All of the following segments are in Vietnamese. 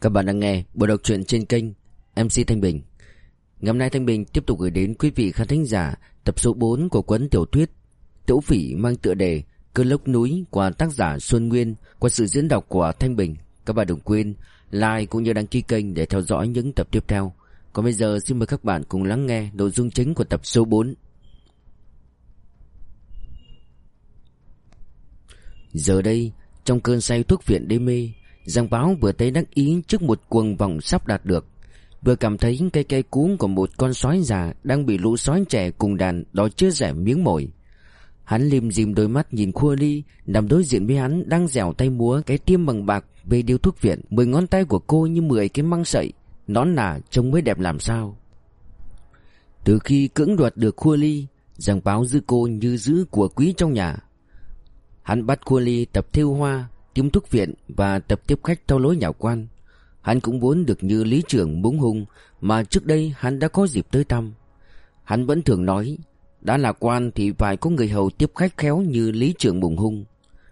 Các bạn đang nghe bộ đọc truyện trên kênh MC Thanh Bình. Ngày hôm nay Thanh Bình tiếp tục gửi đến quý vị khán thính giả tập số 4 của cuốn tiểu thuyết Tiểu Phỉ mang tựa đề Cơn lốc núi của tác giả Xuân Nguyên qua sự diễn đọc của Thanh Bình. Các bạn đừng quên like cũng như đăng ký kênh để theo dõi những tập tiếp theo. Còn bây giờ xin mời các bạn cùng lắng nghe nội dung chính của tập số 4. Giờ đây, trong cơn say thuốc viện đê mê, Giang Báo vừa thấy đắc ý trước một cuồng vòng sắp đạt được. Vừa cảm thấy cây cây cuống của một con sói già Đang bị lũ sói trẻ cùng đàn đó chưa rẻ miếng mồi. Hắn lim dim đôi mắt nhìn Khua Ly, Nằm đối diện với hắn đang dẻo tay múa cái tiêm bằng bạc về điếu thuốc viện, Mười ngón tay của cô như mười cái măng sậy, Nón nả trông mới đẹp làm sao. Từ khi cưỡng đoạt được Khua Ly, Giang Báo giữ cô như giữ của quý trong nhà. Hắn bắt Khua Ly tập thiêu hoa tiêm thuốc viện và tập tiếp khách theo lối nhà quan. Hắn cũng muốn được như lý trưởng búng hung mà trước đây hắn đã có dịp tới thăm. Hắn vẫn thường nói, đã là quan thì phải có người hầu tiếp khách khéo như lý trưởng bùng hung.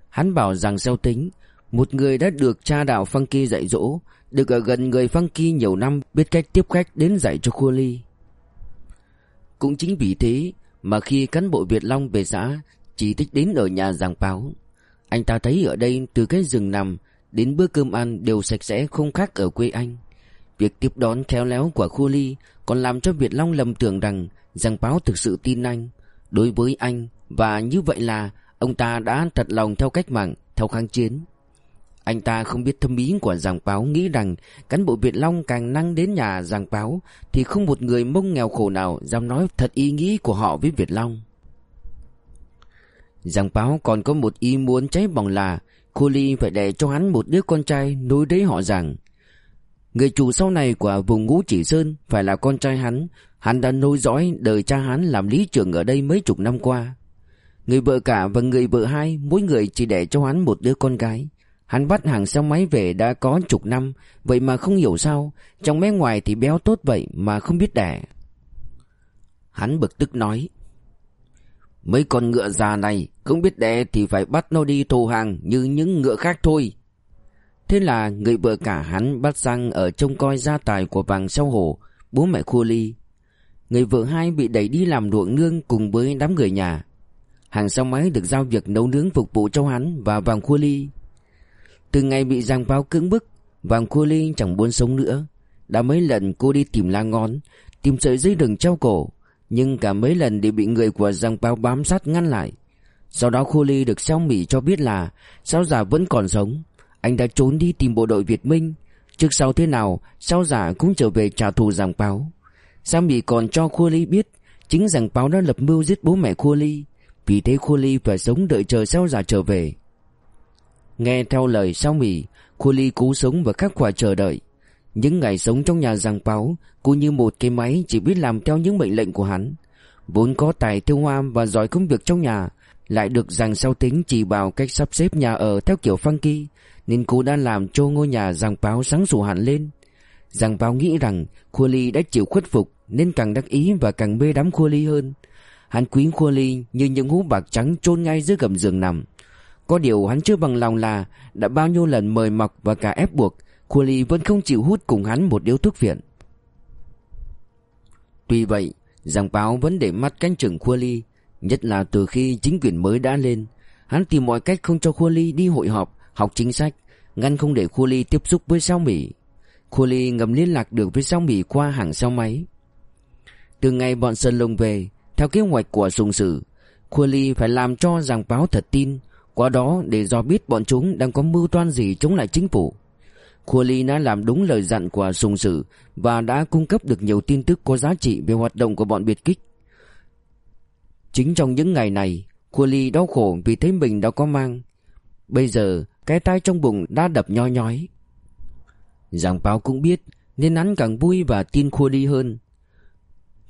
Hắn bảo rằng gieo tính, một người đã được cha đạo Funky dạy dỗ, được ở gần người Funky nhiều năm biết cách tiếp khách đến dạy cho Khua Ly. Cũng chính vì thế mà khi cán bộ Việt Long về xã chỉ thích đến ở nhà giảng báo anh ta thấy ở đây từ cái rừng nằm đến bữa cơm ăn đều sạch sẽ không khác ở quê anh. Việc tiếp đón khéo léo của Khu Ly còn làm cho Việt Long lầm tưởng rằng Giang Báo thực sự tin anh. Đối với anh và như vậy là ông ta đã thật lòng theo cách mạng, theo kháng chiến. Anh ta không biết thâm ý của Giang Báo nghĩ rằng cán bộ Việt Long càng năng đến nhà Giang Báo thì không một người mông nghèo khổ nào dám nói thật ý nghĩ của họ với Việt Long. Giang Báo còn có một ý muốn cháy bỏng là Cô Ly phải để cho hắn một đứa con trai nối đấy họ rằng Người chủ sau này của vùng ngũ chỉ sơn phải là con trai hắn. Hắn đã nối dõi đời cha hắn làm lý trưởng ở đây mấy chục năm qua. Người vợ cả và người vợ hai, mỗi người chỉ để cho hắn một đứa con gái. Hắn bắt hàng xe máy về đã có chục năm, Vậy mà không hiểu sao, Trong mé ngoài thì béo tốt vậy mà không biết đẻ. Hắn bực tức nói Mấy con ngựa già này không biết đẻ thì phải bắt nó đi thù hàng như những ngựa khác thôi. Thế là người vợ cả hắn bắt sang ở trông coi gia tài của vàng sau hổ, bố mẹ Khua Ly. Người vợ hai bị đẩy đi làm ruộng nương cùng với đám người nhà. Hàng sau máy được giao việc nấu nướng phục vụ cho hắn và vàng Khua Ly. Từ ngày bị giang báo cưỡng bức, vàng Khua Ly chẳng muốn sống nữa. Đã mấy lần cô đi tìm la ngón, tìm sợi dây đừng treo cổ, nhưng cả mấy lần đều bị người của giang bao bám sát ngăn lại. Sau đó Khô Ly được Sao Mỹ cho biết là Sao Giả vẫn còn sống. Anh đã trốn đi tìm bộ đội Việt Minh. Trước sau thế nào, Sao Giả cũng trở về trả thù giang báo. Sao Mỹ còn cho Khô Ly biết chính giang báo đã lập mưu giết bố mẹ Khô Ly. Vì thế Khô Ly phải sống đợi chờ Sao Giả trở về. Nghe theo lời Sao Mỹ, Khô Ly cố sống và khắc khoải chờ đợi. Những ngày sống trong nhà giang báo Cô như một cái máy chỉ biết làm theo những mệnh lệnh của hắn. Vốn có tài tiêu hoa và giỏi công việc trong nhà, Lại được rằng sau tính chỉ bảo cách sắp xếp nhà ở theo kiểu funky, Nên cô đã làm cho ngôi nhà giang báo sáng sủa hẳn lên. Giang báo nghĩ rằng Khua Ly đã chịu khuất phục, Nên càng đắc ý và càng mê đắm Khua Ly hơn. Hắn quý Khua Ly như những hú bạc trắng chôn ngay dưới gầm giường nằm. Có điều hắn chưa bằng lòng là Đã bao nhiêu lần mời mọc và cả ép buộc Khua Ly vẫn không chịu hút cùng hắn một điếu thuốc viện. Tuy vậy Giang Báo vẫn để mắt canh chừng Khua Ly, Nhất là từ khi chính quyền mới đã lên, Hắn tìm mọi cách không cho Khua Ly đi hội họp, Học chính sách, Ngăn không để Khua Ly tiếp xúc với sao Mỹ Khua Ly ngầm liên lạc được với sao Mỹ qua hàng sao máy. Từ ngày bọn Sơn Lông về, Theo kế hoạch của Sùng Sử, Khua Ly phải làm cho Giang Báo thật tin, Qua đó để do biết bọn chúng đang có mưu toan gì chống lại chính phủ. Khua Ly đã làm đúng lời dặn của Sùng Sử và đã cung cấp được nhiều tin tức có giá trị về hoạt động của bọn biệt kích. Chính trong những ngày này, Khua Ly đau khổ vì thấy mình đã có mang. Bây giờ, cái tai trong bụng đã đập nhoi nhói. Giảng Báo cũng biết, nên hắn càng vui và tin Khua Ly hơn.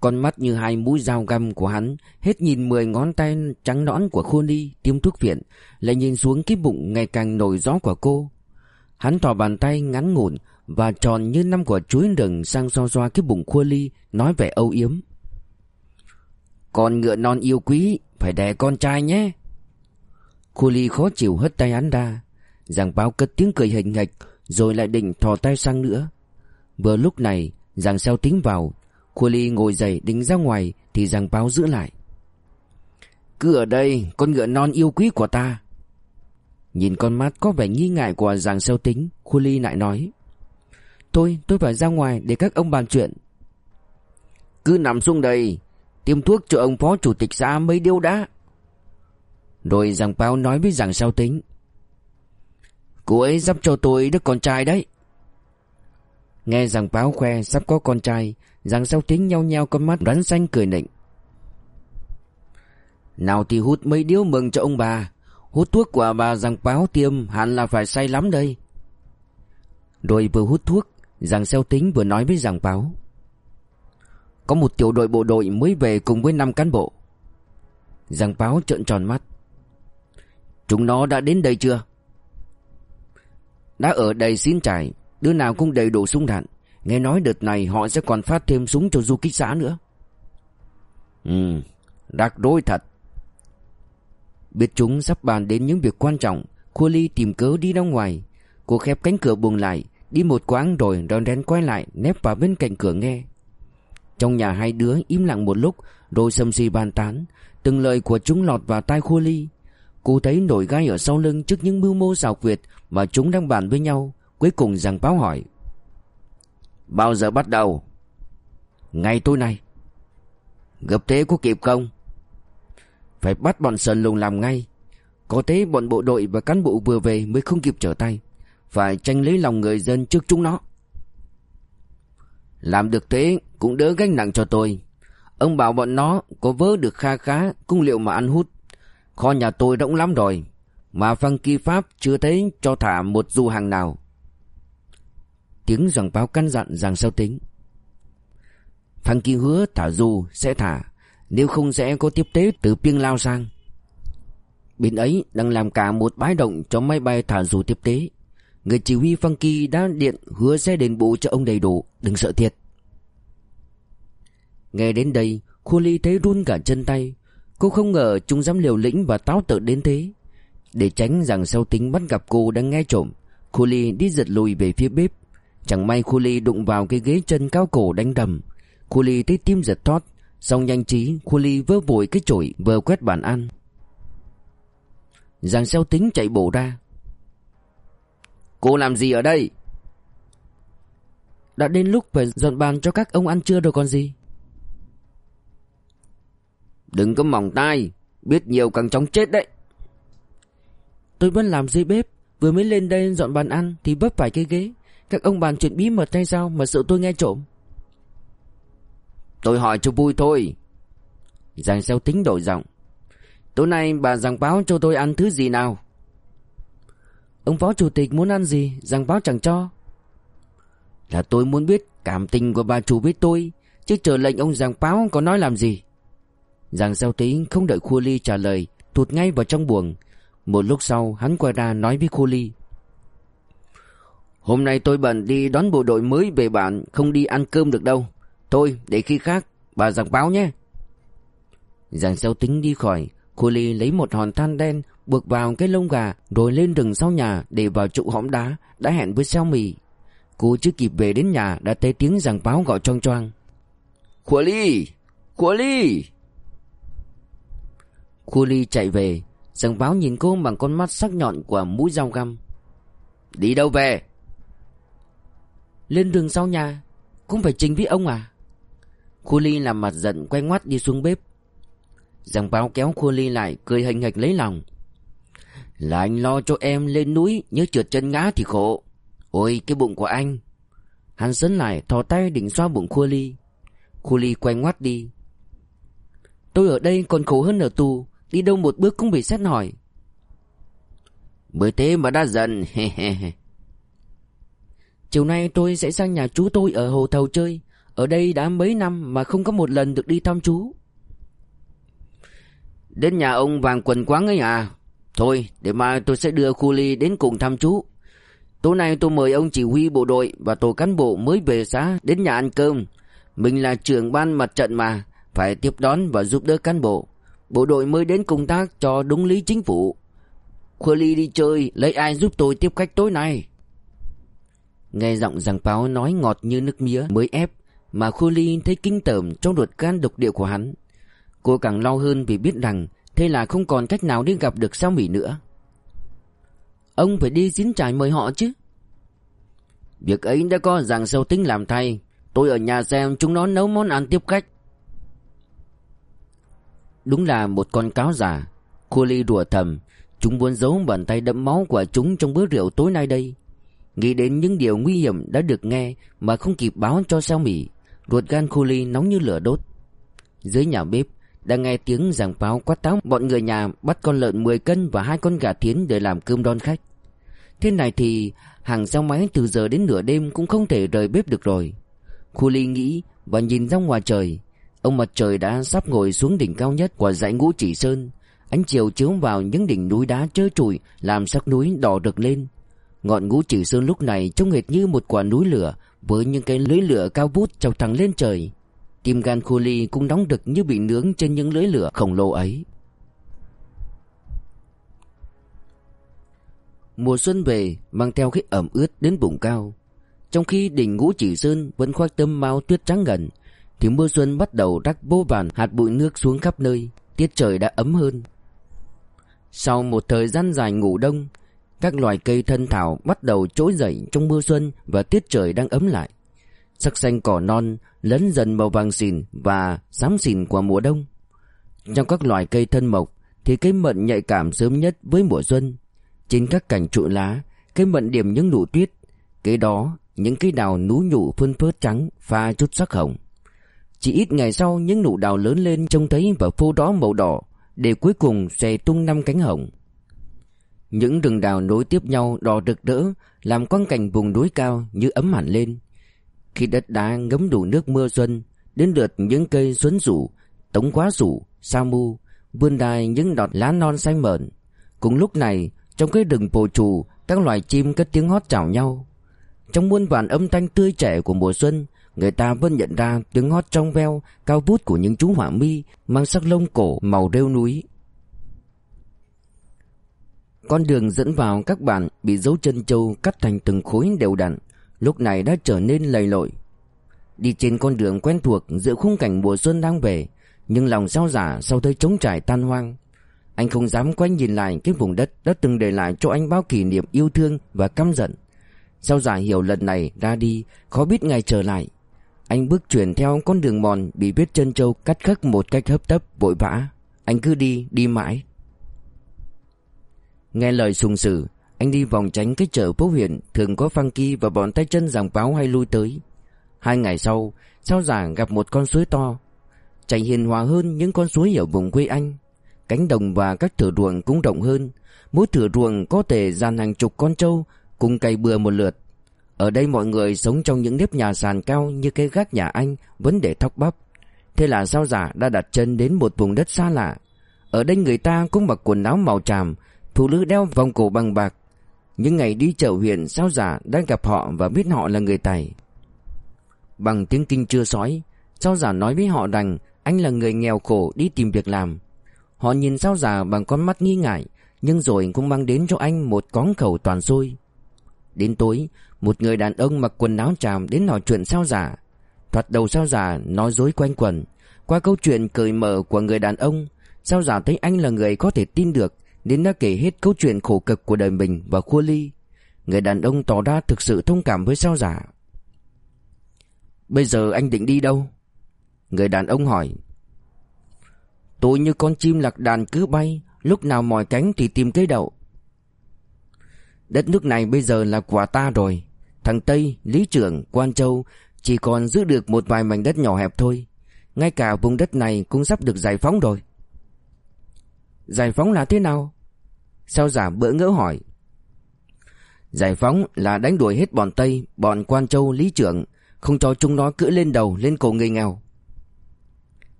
Con mắt như hai mũi dao găm của hắn Hết nhìn mười ngón tay trắng nõn của Khua Ly tiêm thuốc viện Lại nhìn xuống cái bụng ngày càng nổi gió của cô Hắn thò bàn tay ngắn ngủn và tròn như năm quả chuối rừng sang xoa xoa cái bụng khua ly, nói vẻ âu yếm. Con ngựa non yêu quý, phải đẻ con trai nhé. Khua ly khó chịu hất tay hắn ra. Giàng báo cất tiếng cười hình hạch, Rồi lại định thò tay sang nữa Vừa lúc này giàng xeo tính vào Khua ly ngồi dậy đứng ra ngoài Thì giàng báo giữ lại Cứ ở đây con ngựa non yêu quý của ta Nhìn con mắt có vẻ nghi ngại của giàng xeo tính, Khu ly lại nói. Thôi tôi phải ra ngoài để các ông bàn chuyện. Cứ nằm xuống đây, Tiêm thuốc cho ông phó chủ tịch xã mấy điêu đã Rồi giàng báo nói với giàng xeo tính. Cô ấy sắp cho tôi đứa con trai đấy. Nghe giàng báo khoe sắp có con trai giàng sao tính nhau nhau con mắt rắn xanh cười nịnh. Nào thì hút mấy điếu mừng cho ông bà. Hút thuốc của bà rằng báo tiêm hẳn là phải say lắm đây. Rồi vừa hút thuốc, Rằng xeo tính vừa nói với rằng báo. Có một tiểu đội bộ đội mới về cùng với năm cán bộ. Rằng báo trợn tròn mắt. Chúng nó đã đến đây chưa? Đã ở đây xin trải, Đứa nào cũng đầy đủ súng đạn. Nghe nói đợt này họ sẽ còn phát thêm súng cho du kích xã nữa. Ừ Rắc rối thật. Biết chúng sắp bàn đến những việc quan trọng, Khua Ly tìm cớ đi ra ngoài. Cô khép cánh cửa buông lại, Đi một quãng rồi rón rén quay lại, Nép vào bên cạnh cửa nghe. Trong nhà hai đứa im lặng một lúc, Rồi sầm xì bàn tán. Từng lời của chúng lọt vào tai Khua Ly. Cô thấy nổi gai ở sau lưng trước những mưu mô xào quyệt Mà chúng đang bàn với nhau, Cuối cùng rằng báo hỏi. Bao giờ bắt đầu? Ngày tối nay. Gặp thế có kịp không? Phải bắt bọn Sơn Lùng làm ngay. Có thế bọn bộ đội và cán bộ vừa về Mới không kịp trở tay. Phải tranh lấy lòng người dân trước chúng nó. Làm được thế Cũng đỡ gánh nặng cho tôi. Ông bảo bọn nó có vớ được kha khá, Cũng liệu mà ăn hút. Kho nhà tôi rỗng lắm rồi, Mà phân kỳ Pháp chưa thấy cho thả một du hàng nào. Tiếng giảng báo căn dặn rằng sao tính. Phan Kỳ hứa thả dù sẽ thả. Nếu không sẽ có tiếp tế từ Piêng Lao sang Bên ấy đang làm cả một bãi động cho máy bay thả dù tiếp tế. Người chỉ huy Phan Kỳ đã điện hứa sẽ đền bù cho ông đầy đủ, Đừng sợ thiệt. Nghe đến đây Khu ly thấy run cả chân tay. Cô không ngờ chúng dám liều lĩnh và táo tợn đến thế. Để tránh rằng sau tính bắt gặp cô đang nghe trộm Khu ly đi giật lùi về phía bếp. Chẳng may Khu Ly đụng vào cái ghế chân cao cổ đánh đầm. Khu Ly thấy tim giật thoát. Xong nhanh trí, Khu Ly vơ vội cái chổi vừa quét bàn ăn. Giàng xeo tính chạy bổ ra. Cô làm gì ở đây? Đã đến lúc phải dọn bàn cho các ông ăn trưa rồi còn gì? Đừng có mỏng tai, Biết nhiều càng chóng chết đấy. Tôi vẫn làm dưới bếp, Vừa mới lên đây dọn bàn ăn Thì vấp phải cái ghế. Các ông bàn chuyện bí mật hay sao mà sợ tôi nghe trộm? Tôi hỏi cho vui thôi. Giang xeo tính đổi giọng. Tối nay bà giảng báo cho tôi ăn thứ gì nào? Ông phó chủ tịch muốn ăn gì? Giảng báo chẳng cho. Là tôi muốn biết cảm tình của bà chủ với tôi, Chứ chờ lệnh ông giảng báo có nói làm gì. Giang xeo tính không đợi Khu Ly trả lời, Tụt ngay vào trong buồng. Một lúc sau, hắn quay ra nói với Khu Ly. Hôm nay tôi bận đi đón bộ đội mới về bản, Không đi ăn cơm được đâu. Thôi để khi khác Bà giảng báo nhé. Giang xeo tính đi khỏi Cô Ly lấy một hòn than đen Buộc vào cái lông gà Rồi lên rừng sau nhà Để vào trụ hõm đá Đã hẹn với xeo mì. Cô chưa kịp về đến nhà Đã thấy tiếng giảng báo gọi choang choang. Khua Ly Khua Ly Khu Ly chạy về Giảng báo nhìn cô bằng con mắt sắc nhọn của mũi dao găm. Đi đâu về? Lên đường sau nhà Cũng phải trình với ông à Khu ly làm mặt giận quay ngoắt đi xuống bếp. Giang báo kéo khu ly lại, Cười hình hạch lấy lòng. Là anh lo cho em lên núi, Nhớ trượt chân ngã thì khổ. Ôi, cái bụng của anh. Hắn sấn lại, thò tay định xoa bụng khu ly. Khu ly quay ngoắt đi. Tôi ở đây còn khổ hơn ở tù, Đi đâu một bước cũng bị xét hỏi. Bởi thế mà đã giận Chiều nay tôi sẽ sang nhà chú tôi ở Hồ Thầu chơi. Ở đây đã mấy năm mà không có một lần được đi thăm chú. Đến nhà ông Vàng Quần Quáng ấy à? Thôi, để mai tôi sẽ đưa Khu Ly đến cùng thăm chú. Tối nay tôi mời ông chỉ huy bộ đội và tổ cán bộ mới về xã đến nhà ăn cơm. Mình là trưởng ban mặt trận mà, Phải tiếp đón và giúp đỡ cán bộ. Bộ đội mới đến công tác cho đúng lý chính phủ. Khu Ly đi chơi, lấy ai giúp tôi tiếp khách tối nay? Nghe giọng giảng báo nói ngọt như nước mía mới ép. Mà Khô Ly thấy kinh tởm trong ruột gan độc địa của hắn. Cô càng lo hơn vì biết rằng Thế là không còn cách nào đi gặp được sao Mỹ nữa. Ông phải đi diễn trải mời họ chứ. Việc ấy đã có rằng sâu tính làm thay. Tôi ở nhà xem chúng nó nấu món ăn tiếp khách. Đúng là một con cáo giả Khô Ly đùa thầm. Chúng muốn giấu bàn tay đẫm máu của chúng trong bữa rượu tối nay đây. Nghĩ đến những điều nguy hiểm đã được nghe Mà không kịp báo cho sao mỉ. Ruột gan Khô Ly nóng như lửa đốt. Dưới nhà bếp, Đang nghe tiếng giảng báo quát táo, Bọn người nhà bắt con lợn 10 cân Và hai con gà thiến để làm cơm đón khách. Thế này thì Hàng xe máy từ giờ đến nửa đêm Cũng không thể rời bếp được rồi. Khô Ly nghĩ và nhìn ra ngoài trời, Ông mặt trời đã sắp ngồi xuống đỉnh cao nhất Của dãy ngũ chỉ sơn. Ánh chiều chiếu vào những đỉnh núi đá trơ trụi, Làm sắc núi đỏ rực lên. Ngọn ngũ chỉ sơn lúc này trông hệt như một quả núi lửa với những cái lưới lửa cao vút chọc thẳng lên trời Tim gan khô ly cũng nóng đực như bị nướng trên những lưới lửa khổng lồ ấy. Mùa xuân về mang theo cái ẩm ướt đến vùng cao. Trong khi đỉnh ngũ chỉ sơn vẫn khoác tấm mao tuyết trắng ngần, Thì mưa xuân bắt đầu rắc vô vàn hạt bụi nước xuống khắp nơi, Tiết trời đã ấm hơn. Sau một thời gian dài ngủ đông các loài cây thân thảo bắt đầu trỗi dậy trong mưa xuân Và tiết trời đang ấm lại. Sắc xanh cỏ non lấn dần màu vàng xỉn và xám xỉn của mùa đông. Trong các loài cây thân mộc Thì cây mận nhạy cảm sớm nhất với mùa xuân. Trên các cành trụ lá Cây mận điểm những nụ tuyết Kế đó những cây đào nú nhụ phân phớt trắng, pha chút sắc hồng. Chỉ ít ngày sau, những nụ đào lớn lên trông thấy và phô đó màu đỏ Để cuối cùng xòe tung năm cánh hồng. Những rừng đào nối tiếp nhau đỏ rực rỡ Làm quang cảnh vùng núi cao như ấm hẳn lên. Khi đất đá ngấm đủ nước mưa xuân Đến lượt những cây xuân rủ Tống quá rủ, sa mu Vươn đài những đọt lá non xanh mờn. Cùng lúc này Trong cái rừng bồ trù Các loài chim cất tiếng hót chào nhau. Trong muôn vàn âm thanh tươi trẻ của mùa xuân Người ta vẫn nhận ra tiếng hót trong veo Cao vút của những chú hỏa mi Mang sắc lông cổ màu rêu núi. Con đường dẫn vào các bản Bị dấu chân châu cắt thành từng khối đều đặn Lúc này đã trở nên lầy lội Đi trên con đường quen thuộc Giữa khung cảnh mùa xuân đang về Nhưng lòng sao giả sau thấy trống trải tan hoang Anh không dám quay nhìn lại Cái vùng đất đã từng để lại cho anh bao kỷ niệm yêu thương và căm giận Sao giả hiểu lần này ra đi Khó biết ngày trở lại anh bước chuyển theo con đường mòn bị vết chân trâu cắt khắc một cách hấp tấp vội vã. Anh cứ đi, đi mãi. Nghe lời sùng sử, anh đi vòng tránh cái chợ phố huyện thường có phăng kỳ và bọn tay chân giảng báo hay lui tới. Hai ngày sau, sao giả gặp một con suối to. Chảy hiền hòa hơn những con suối ở vùng quê anh. Cánh đồng và các thửa ruộng cũng rộng hơn. Mỗi thửa ruộng có thể dàn hàng chục con trâu cùng cày bừa một lượt. Ở đây mọi người sống trong những nếp nhà sàn cao như cái gác nhà anh vẫn để thóc bắp. Thế là sao giả đã đặt chân đến một vùng đất xa lạ. Ở đây người ta cũng mặc quần áo màu tràm, phụ nữ đeo vòng cổ bằng bạc. Những ngày đi chợ huyện sao giả đã gặp họ và biết họ là người Tài. Bằng tiếng kinh chưa sói, sao giả nói với họ rằng anh là người nghèo khổ đi tìm việc làm. Họ nhìn sao giả bằng con mắt nghi ngại, nhưng rồi cũng mang đến cho anh một cón khẩu toàn xôi. Đến tối, một người đàn ông mặc quần áo tràm đến nói chuyện sao giả. Thoạt đầu sao giả nói dối quanh quẩn. Qua câu chuyện cởi mở của người đàn ông, sao giả thấy anh là người có thể tin được nên đã kể hết câu chuyện khổ cực của đời mình và khua ly. Người đàn ông tỏ ra thực sự thông cảm với sao giả. Bây giờ anh định đi đâu? Người đàn ông hỏi. Tôi như con chim lạc đàn cứ bay, lúc nào mỏi cánh thì tìm cây đậu. Đất nước này bây giờ là của ta rồi Thằng Tây, Lý Trưởng, Quan Châu Chỉ còn giữ được một vài mảnh đất nhỏ hẹp thôi Ngay cả vùng đất này cũng sắp được giải phóng rồi Giải phóng là thế nào? Sao giả bỡ ngỡ hỏi. Giải phóng là đánh đuổi hết bọn Tây Bọn Quan Châu, Lý Trưởng Không cho chúng nó cưỡi lên đầu, lên cổ người nghèo.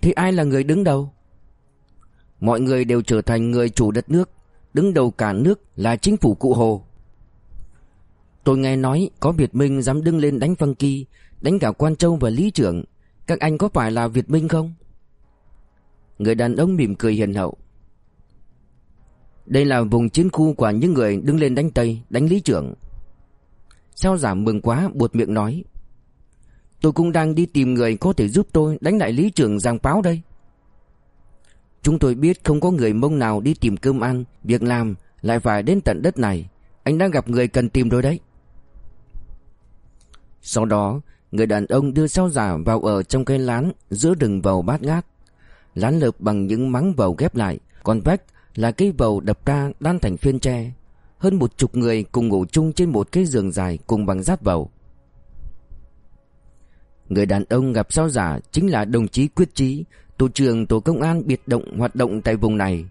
Thì ai là người đứng đầu? Mọi người đều trở thành người chủ đất nước Đứng đầu cả nước là chính phủ cụ Hồ. Tôi nghe nói có Việt Minh dám đứng lên đánh Phân Kỳ Đánh cả Quan Châu và Lý Trưởng. Các anh có phải là Việt Minh không? Người đàn ông mỉm cười hiền hậu. Đây là vùng chiến khu của những người đứng lên đánh Tây, đánh Lý Trưởng. Sao giả mừng quá buột miệng nói. Tôi cũng đang đi tìm người có thể giúp tôi đánh lại lý trưởng giang báo đây. Chúng tôi biết không có người mông nào đi tìm cơm ăn, việc làm lại phải đến tận đất này. Anh đang gặp người cần tìm rồi đấy. Sau đó Người đàn ông đưa sao giả vào ở trong cái lán Giữa rừng vầu bát ngát. Lán lợp bằng những mắng vầu ghép lại Còn vách là cây bầu đập ra đan thành phiên tre Hơn một chục người cùng ngủ chung trên một cái giường dài cùng bằng rát bầu. Người đàn ông gặp sao giả chính là đồng chí Quyết Trí Tổ trưởng tổ công an biệt động hoạt động tại vùng này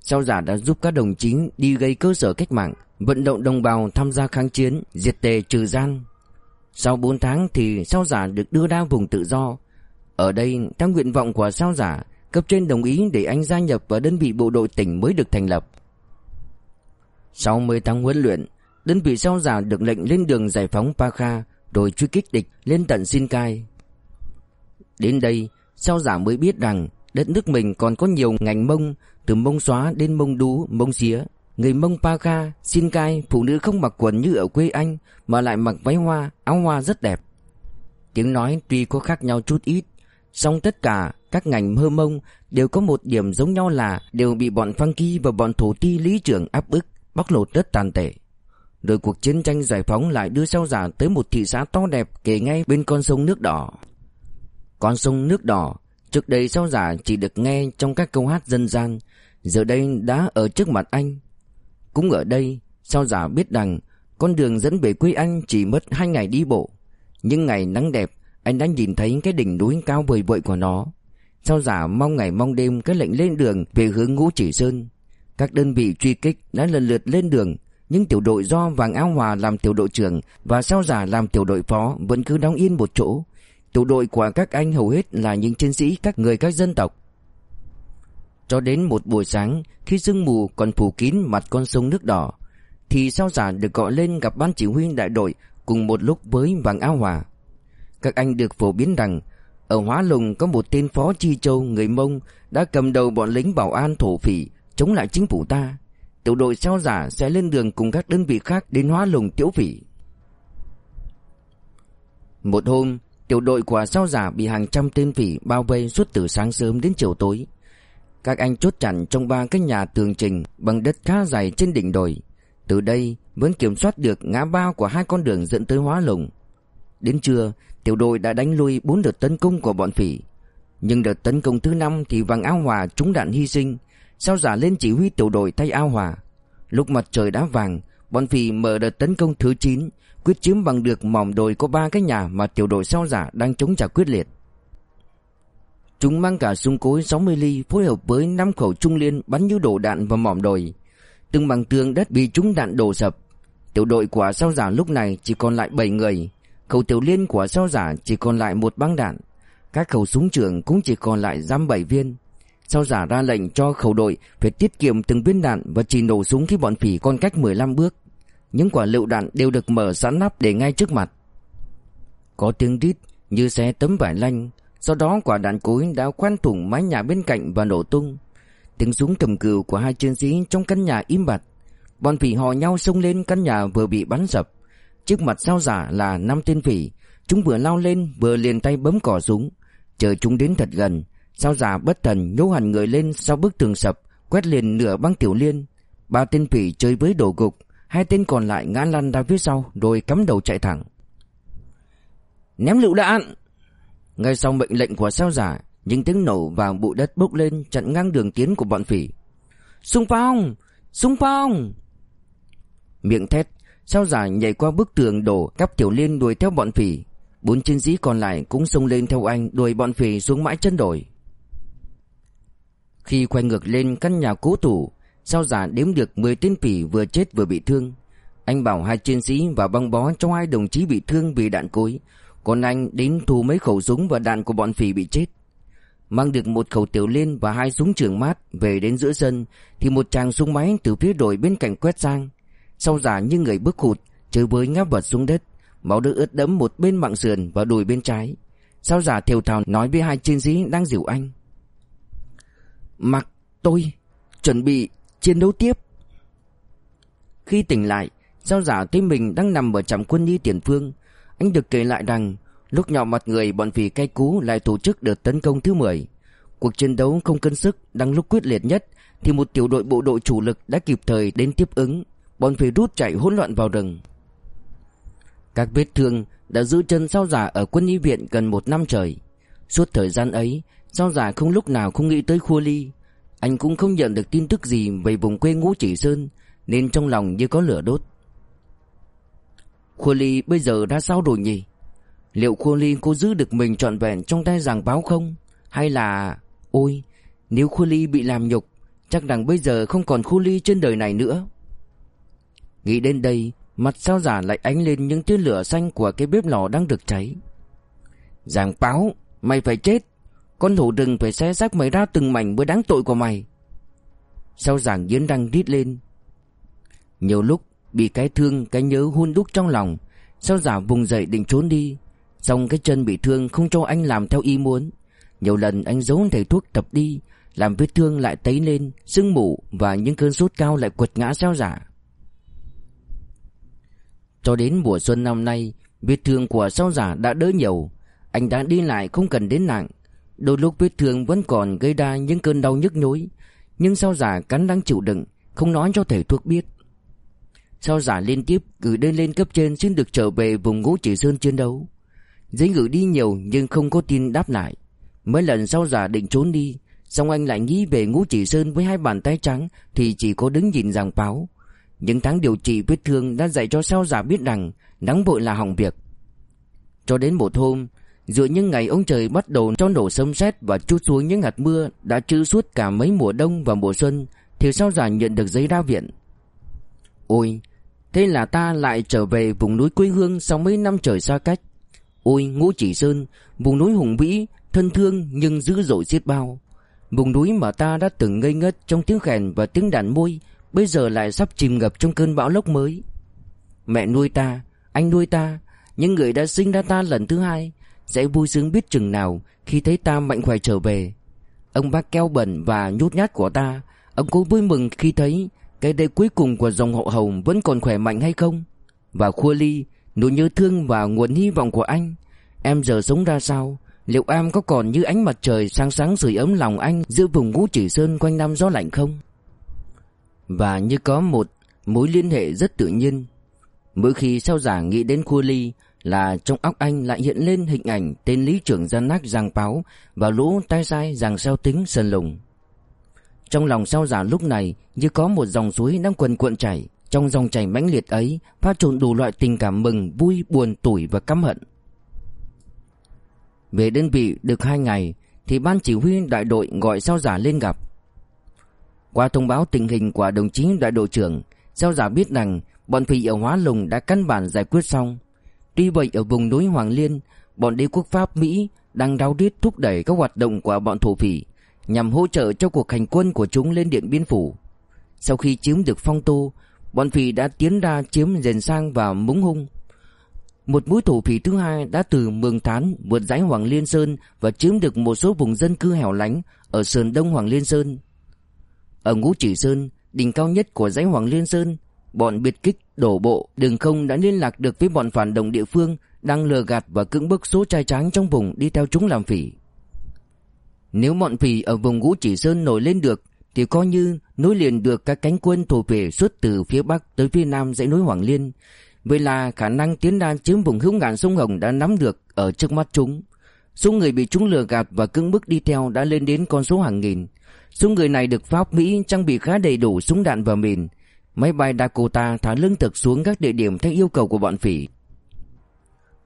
Sao giả đã giúp các đồng chí đi gây cơ sở cách mạng Vận động đồng bào tham gia kháng chiến Diệt tề trừ gian sau 4 tháng thì sao giả được đưa ra vùng tự do. Ở đây, theo nguyện vọng của sao giả, cấp trên đồng ý để anh gia nhập vào đơn vị bộ đội tỉnh mới được thành lập. Sau 10 tháng huấn luyện, đơn vị sao giả được lệnh lên đường giải phóng Pa Kha rồi truy kích địch lên tận Xin Cai. Đến đây, sao giả mới biết rằng đất nước mình còn có nhiều ngành mông, từ mông xóa đến mông đú, mông xía. Người Mông Pa Kha, xin cai, phụ nữ không mặc quần như ở quê anh mà lại mặc váy hoa, áo hoa rất đẹp. Tiếng nói tuy có khác nhau chút ít, song tất cả các ngành hơ mông đều có một điểm giống nhau là đều bị bọn Funky và bọn thổ ti lý trưởng áp bức, bóc lột rất tàn tệ. Rồi cuộc chiến tranh giải phóng lại đưa sao giả tới một thị xã to đẹp kể ngay bên con sông nước đỏ. Con sông nước đỏ, trước đây sao giả chỉ được nghe trong các câu hát dân gian, giờ đây đã ở trước mặt anh. Cũng ở đây, sao giả biết rằng con đường dẫn về quê anh chỉ mất hai ngày đi bộ. Nhưng ngày nắng đẹp, anh đã nhìn thấy cái đỉnh núi cao vời vợi của nó. Sao giả mong ngày mong đêm cái lệnh lên đường về hướng ngũ chỉ sơn. Các đơn vị truy kích đã lần lượt lên đường, nhưng tiểu đội do Vàng Áo Hòa làm tiểu đội trưởng và sao giả làm tiểu đội phó vẫn cứ đóng yên một chỗ. Tiểu đội của các anh hầu hết là những chiến sĩ các người các dân tộc. Cho đến một buổi sáng Khi sương mù còn phủ kín mặt con sông nước đỏ Thì sao giả được gọi lên gặp ban chỉ huy đại đội Cùng một lúc với Vàng Áo Hòa Các anh được phổ biến rằng ở Hóa Lùng có một tên phó chi châu người Mông Đã cầm đầu bọn lính bảo an thổ phỉ Chống lại chính phủ ta Tiểu đội sao giả sẽ lên đường cùng các đơn vị khác Đến Hóa Lùng tiễu phỉ Một hôm, Tiểu đội của sao giả bị hàng trăm tên phỉ bao vây suốt từ sáng sớm đến chiều tối các anh chốt chặn trong ba cái nhà tường trình bằng đất khá dày trên đỉnh đồi. Từ đây, vẫn kiểm soát được ngã ba của hai con đường dẫn tới Hóa Lùng. Đến trưa, tiểu đội đã đánh lui bốn đợt tấn công của bọn phỉ. Nhưng đợt tấn công thứ năm thì Vàng Ao Hòa trúng đạn hy sinh, sao giả lên chỉ huy tiểu đội thay Ao Hòa. Lúc mặt trời đã vàng, bọn phỉ mở đợt tấn công thứ 9, quyết chiếm bằng được mỏm đồi có ba cái nhà mà tiểu đội sao giả đang chống trả quyết liệt. Chúng mang cả súng cối 60 ly phối hợp với 5 khẩu trung liên bắn như đổ đạn vào mỏm đồi. Từng bằng tường đất bị chúng đạn đổ sập. Tiểu đội của sao giả lúc này chỉ còn lại 7 người. Khẩu tiểu liên của sao giả chỉ còn lại một băng đạn. Các khẩu súng trường cũng chỉ còn lại giam bảy viên. Sao giả ra lệnh cho khẩu đội phải tiết kiệm từng viên đạn và chỉ nổ súng khi bọn phỉ còn cách 15 bước. Những quả lựu đạn đều được mở sẵn nắp để ngay trước mặt. Có tiếng rít như xé tấm vải lanh sau đó quả đạn cối đã khoan thủng mái nhà bên cạnh và nổ tung. Tiếng súng cầm cừu của hai chiến sĩ trong căn nhà im bặt. Bọn phỉ hò nhau xông lên căn nhà vừa bị bắn sập. Trước mặt sao giả là năm tên phỉ. Chúng vừa lao lên vừa liền tay bấm cò súng. Chờ chúng đến thật gần. Sao giả bất thần nhô hẳn người lên sau bức tường sập. Quét liền nửa băng tiểu liên. Ba tên phỉ chơi với đổ gục. Hai tên còn lại ngã lăn ra phía sau rồi cắm đầu chạy thẳng. Ném lựu đạn! Ngay sau mệnh lệnh của sao giả, những tiếng nổ và bụi đất bốc lên chặn ngang đường tiến của bọn phỉ. Xung phong! Xung phong! Miệng thét, sao giả nhảy qua bức tường đổ cắp tiểu liên đuổi theo bọn phỉ. Bốn chiến sĩ còn lại cũng xông lên theo anh đuổi bọn phỉ xuống mãi chân đồi. Khi quay ngược lên căn nhà cố thủ, sao giả đếm được 10 tên phỉ vừa chết vừa bị thương. Anh bảo hai chiến sĩ và băng bó cho hai đồng chí bị thương vì đạn cối còn anh đến thu mấy khẩu súng và đạn của bọn phỉ bị chết Mang được một khẩu tiểu liên và hai súng trường mát Về đến giữa sân Thì một chàng súng máy từ phía đồi bên cạnh quét sang sau giả như người bước hụt Chơi với ngáp vật xuống đất. Máu đỡ ướt đẫm một bên mạng sườn và đùi bên trái. Sau giả thều thào nói với hai chiến sĩ đang dìu anh. Mặc tôi Chuẩn bị chiến đấu tiếp. Khi tỉnh lại, Sao giả thấy mình đang nằm ở trạm quân y tiền phương. Anh được kể lại rằng, Lúc nhỏ mặt người bọn phỉ cay cú lại tổ chức đợt tấn công thứ 10 Cuộc chiến đấu không cân sức đang lúc quyết liệt nhất Thì một tiểu đội bộ đội chủ lực đã kịp thời đến tiếp ứng. Bọn phỉ rút chạy hỗn loạn vào rừng. Các vết thương đã giữ chân sao giả ở quân y viện gần một năm trời. Suốt thời gian ấy, Sao giả không lúc nào không nghĩ tới Khua Ly. Anh cũng không nhận được tin tức gì về vùng quê ngũ chỉ sơn, Nên trong lòng như có lửa đốt. Khua Ly bây giờ đã sao rồi nhỉ? Liệu Khua Ly có giữ được mình trọn vẹn trong tay giảng báo không? Hay là, Ôi, nếu Khua Ly bị làm nhục, Chắc rằng bây giờ không còn Khua Ly trên đời này nữa. Nghĩ đến đây, Mặt sao giả lại ánh lên những tia lửa xanh của cái bếp lò đang được cháy. Giảng báo Mày phải chết. Con hổ rừng phải xé xác mày ra từng mảnh với đáng tội của mày. Sao giảng diễn đang rít lên. Nhiều lúc Bị cái thương, cái nhớ hun đúc trong lòng, Sao giả vùng dậy định trốn đi. Xong cái chân bị thương không cho anh làm theo ý muốn. Nhiều lần anh giấu thầy thuốc tập đi, Làm vết thương lại tấy lên, Sưng mủ và những cơn sốt cao lại quật ngã sao giả. Cho đến mùa xuân năm nay, Vết thương của sao giả đã đỡ nhiều. Anh đã đi lại không cần đến nặng Đôi lúc vết thương vẫn còn gây ra những cơn đau nhức nhối, Nhưng sao giả cắn đang chịu đựng, Không nói cho thầy thuốc biết. Sao giả liên tiếp gửi đơn lên cấp trên xin được trở về vùng ngũ chỉ sơn chiến đấu. Giấy gửi đi nhiều nhưng không có tin đáp lại. Mấy lần sau giả định trốn đi, Xong anh lại nghĩ về ngũ chỉ sơn với hai bàn tay trắng Thì chỉ có đứng nhìn giảng báo. Những tháng điều trị vết thương đã dạy cho sao giả biết rằng Nắng vội là hỏng việc. Cho đến một hôm, giữa những ngày ông trời bắt đầu cho nổ sấm sét Và chút xuống những hạt mưa Đã trữ suốt cả mấy mùa đông và mùa xuân, Thì sao giả nhận được giấy ra viện. Ôi, Thế là ta lại trở về vùng núi quê hương Sau mấy năm trời xa cách. Ôi, ngũ chỉ sơn, Vùng núi hùng vĩ, Thân thương nhưng dữ dội xiết bao. Vùng núi mà ta đã từng ngây ngất Trong tiếng khèn và tiếng đàn môi Bây giờ lại sắp chìm ngập trong cơn bão lốc mới. Mẹ nuôi ta, Anh nuôi ta, Những người đã sinh ra ta lần thứ hai, Sẽ vui sướng biết chừng nào Khi thấy ta mạnh khỏe trở về. Ông bác keo bẩn và nhút nhát của ta, Ông cũng vui mừng khi thấy Cái đệ cuối cùng của dòng hậu hồng Vẫn còn khỏe mạnh hay không? Và Khua Ly, Nỗi nhớ thương và nguồn hy vọng của anh, Em giờ sống ra sao? Liệu em có còn như ánh mặt trời sáng sáng sưởi ấm lòng anh Giữa vùng ngũ chỉ sơn quanh năm gió lạnh không? Và như có một mối liên hệ rất tự nhiên Mỗi khi sao giả nghĩ đến Khua Ly Là trong óc anh lại hiện lên hình ảnh Tên lý trưởng gian nát giang báo Và lũ tay sai giang sao tính sơn lùng Trong lòng sao giả lúc này Như có một dòng suối đang quần cuộn chảy trong dòng chảy mãnh liệt ấy pha trộn đủ loại tình cảm mừng, vui, buồn, tủi và căm hận. Về đơn vị được hai ngày thì ban chỉ huy đại đội gọi sao giả lên gặp. Qua thông báo tình hình của đồng chí đại đội trưởng, giao giả biết rằng bọn phỉ ở Hóa Lùng đã căn bản giải quyết xong. Tuy vậy ở vùng núi Hoàng Liên, bọn đế quốc Pháp Mỹ đang ráo riết thúc đẩy các hoạt động của bọn thổ phỉ nhằm hỗ trợ cho cuộc hành quân của chúng lên Điện Biên Phủ. Sau khi chiếm được phong tô, Bọn phỉ đã tiến ra chiếm dền sang và múng hung Một mũi thổ phỉ thứ hai đã từ Mường Thán vượt dãy Hoàng Liên Sơn và chiếm được một số vùng dân cư hẻo lánh ở sườn đông Hoàng Liên Sơn. Ở Ngũ Chỉ Sơn, đỉnh cao nhất của dãy Hoàng Liên Sơn, bọn biệt kích đổ bộ đường không đã liên lạc được với bọn phản động địa phương đang lừa gạt và cưỡng bức số trai tráng trong vùng đi theo chúng làm phỉ. Nếu bọn phỉ ở vùng Ngũ Chỉ Sơn nổi lên được thì coi như nối liền được các cánh quân thổ về suốt từ phía bắc tới phía nam dãy núi Hoàng Liên. Vậy là khả năng tiến đa chiếm vùng hữu ngạn sông Hồng đã nắm được ở trước mắt chúng. Số người bị chúng lừa gạt và cưỡng bức đi theo đã lên đến con số hàng nghìn súng người này được Pháp Mỹ trang bị khá đầy đủ súng đạn và mìn. Máy bay Dakota thả lương thực xuống các địa điểm theo yêu cầu của bọn phỉ.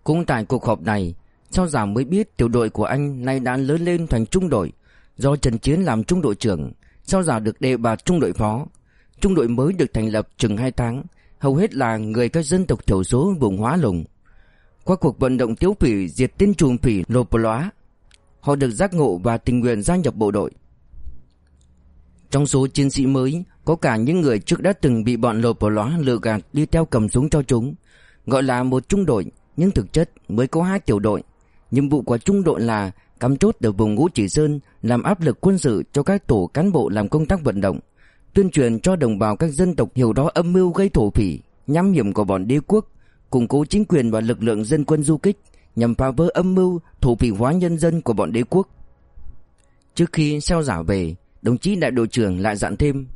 Cũng tại cuộc họp này, sau giảm mới biết tiểu đội của anh nay đã lớn lên thành trung đội, do Trần Chiến làm trung đội trưởng. sau giả được đề bạt trung đội phó Trung đội mới được thành lập chừng 2 tháng Hầu hết là người các dân tộc thiểu số vùng hóa lùng Qua cuộc vận động tiếu phỉ diệt tên trùm phỉ lộp lóa Họ được giác ngộ và tình nguyện gia nhập bộ đội trong số chiến sĩ mới Có cả những người trước đã từng bị bọn lộp lóa lừa gạt đi theo cầm súng cho chúng Gọi là một trung đội Nhưng thực chất mới có hai tiểu đội Nhiệm vụ của trung đội là cắm chốt ở vùng Ngũ Chỉ Sơn làm áp lực quân sự cho các tổ cán bộ làm công tác vận động, tuyên truyền cho đồng bào các dân tộc hiểu rõ âm mưu gây thổ phỉ, nhắm hiểm của bọn đế quốc, củng cố chính quyền và lực lượng dân quân du kích nhằm phá vỡ âm mưu thổ phỉ hóa nhân dân của bọn đế quốc. Trước khi sao giả về, đồng chí đại đội trưởng lại dặn thêm.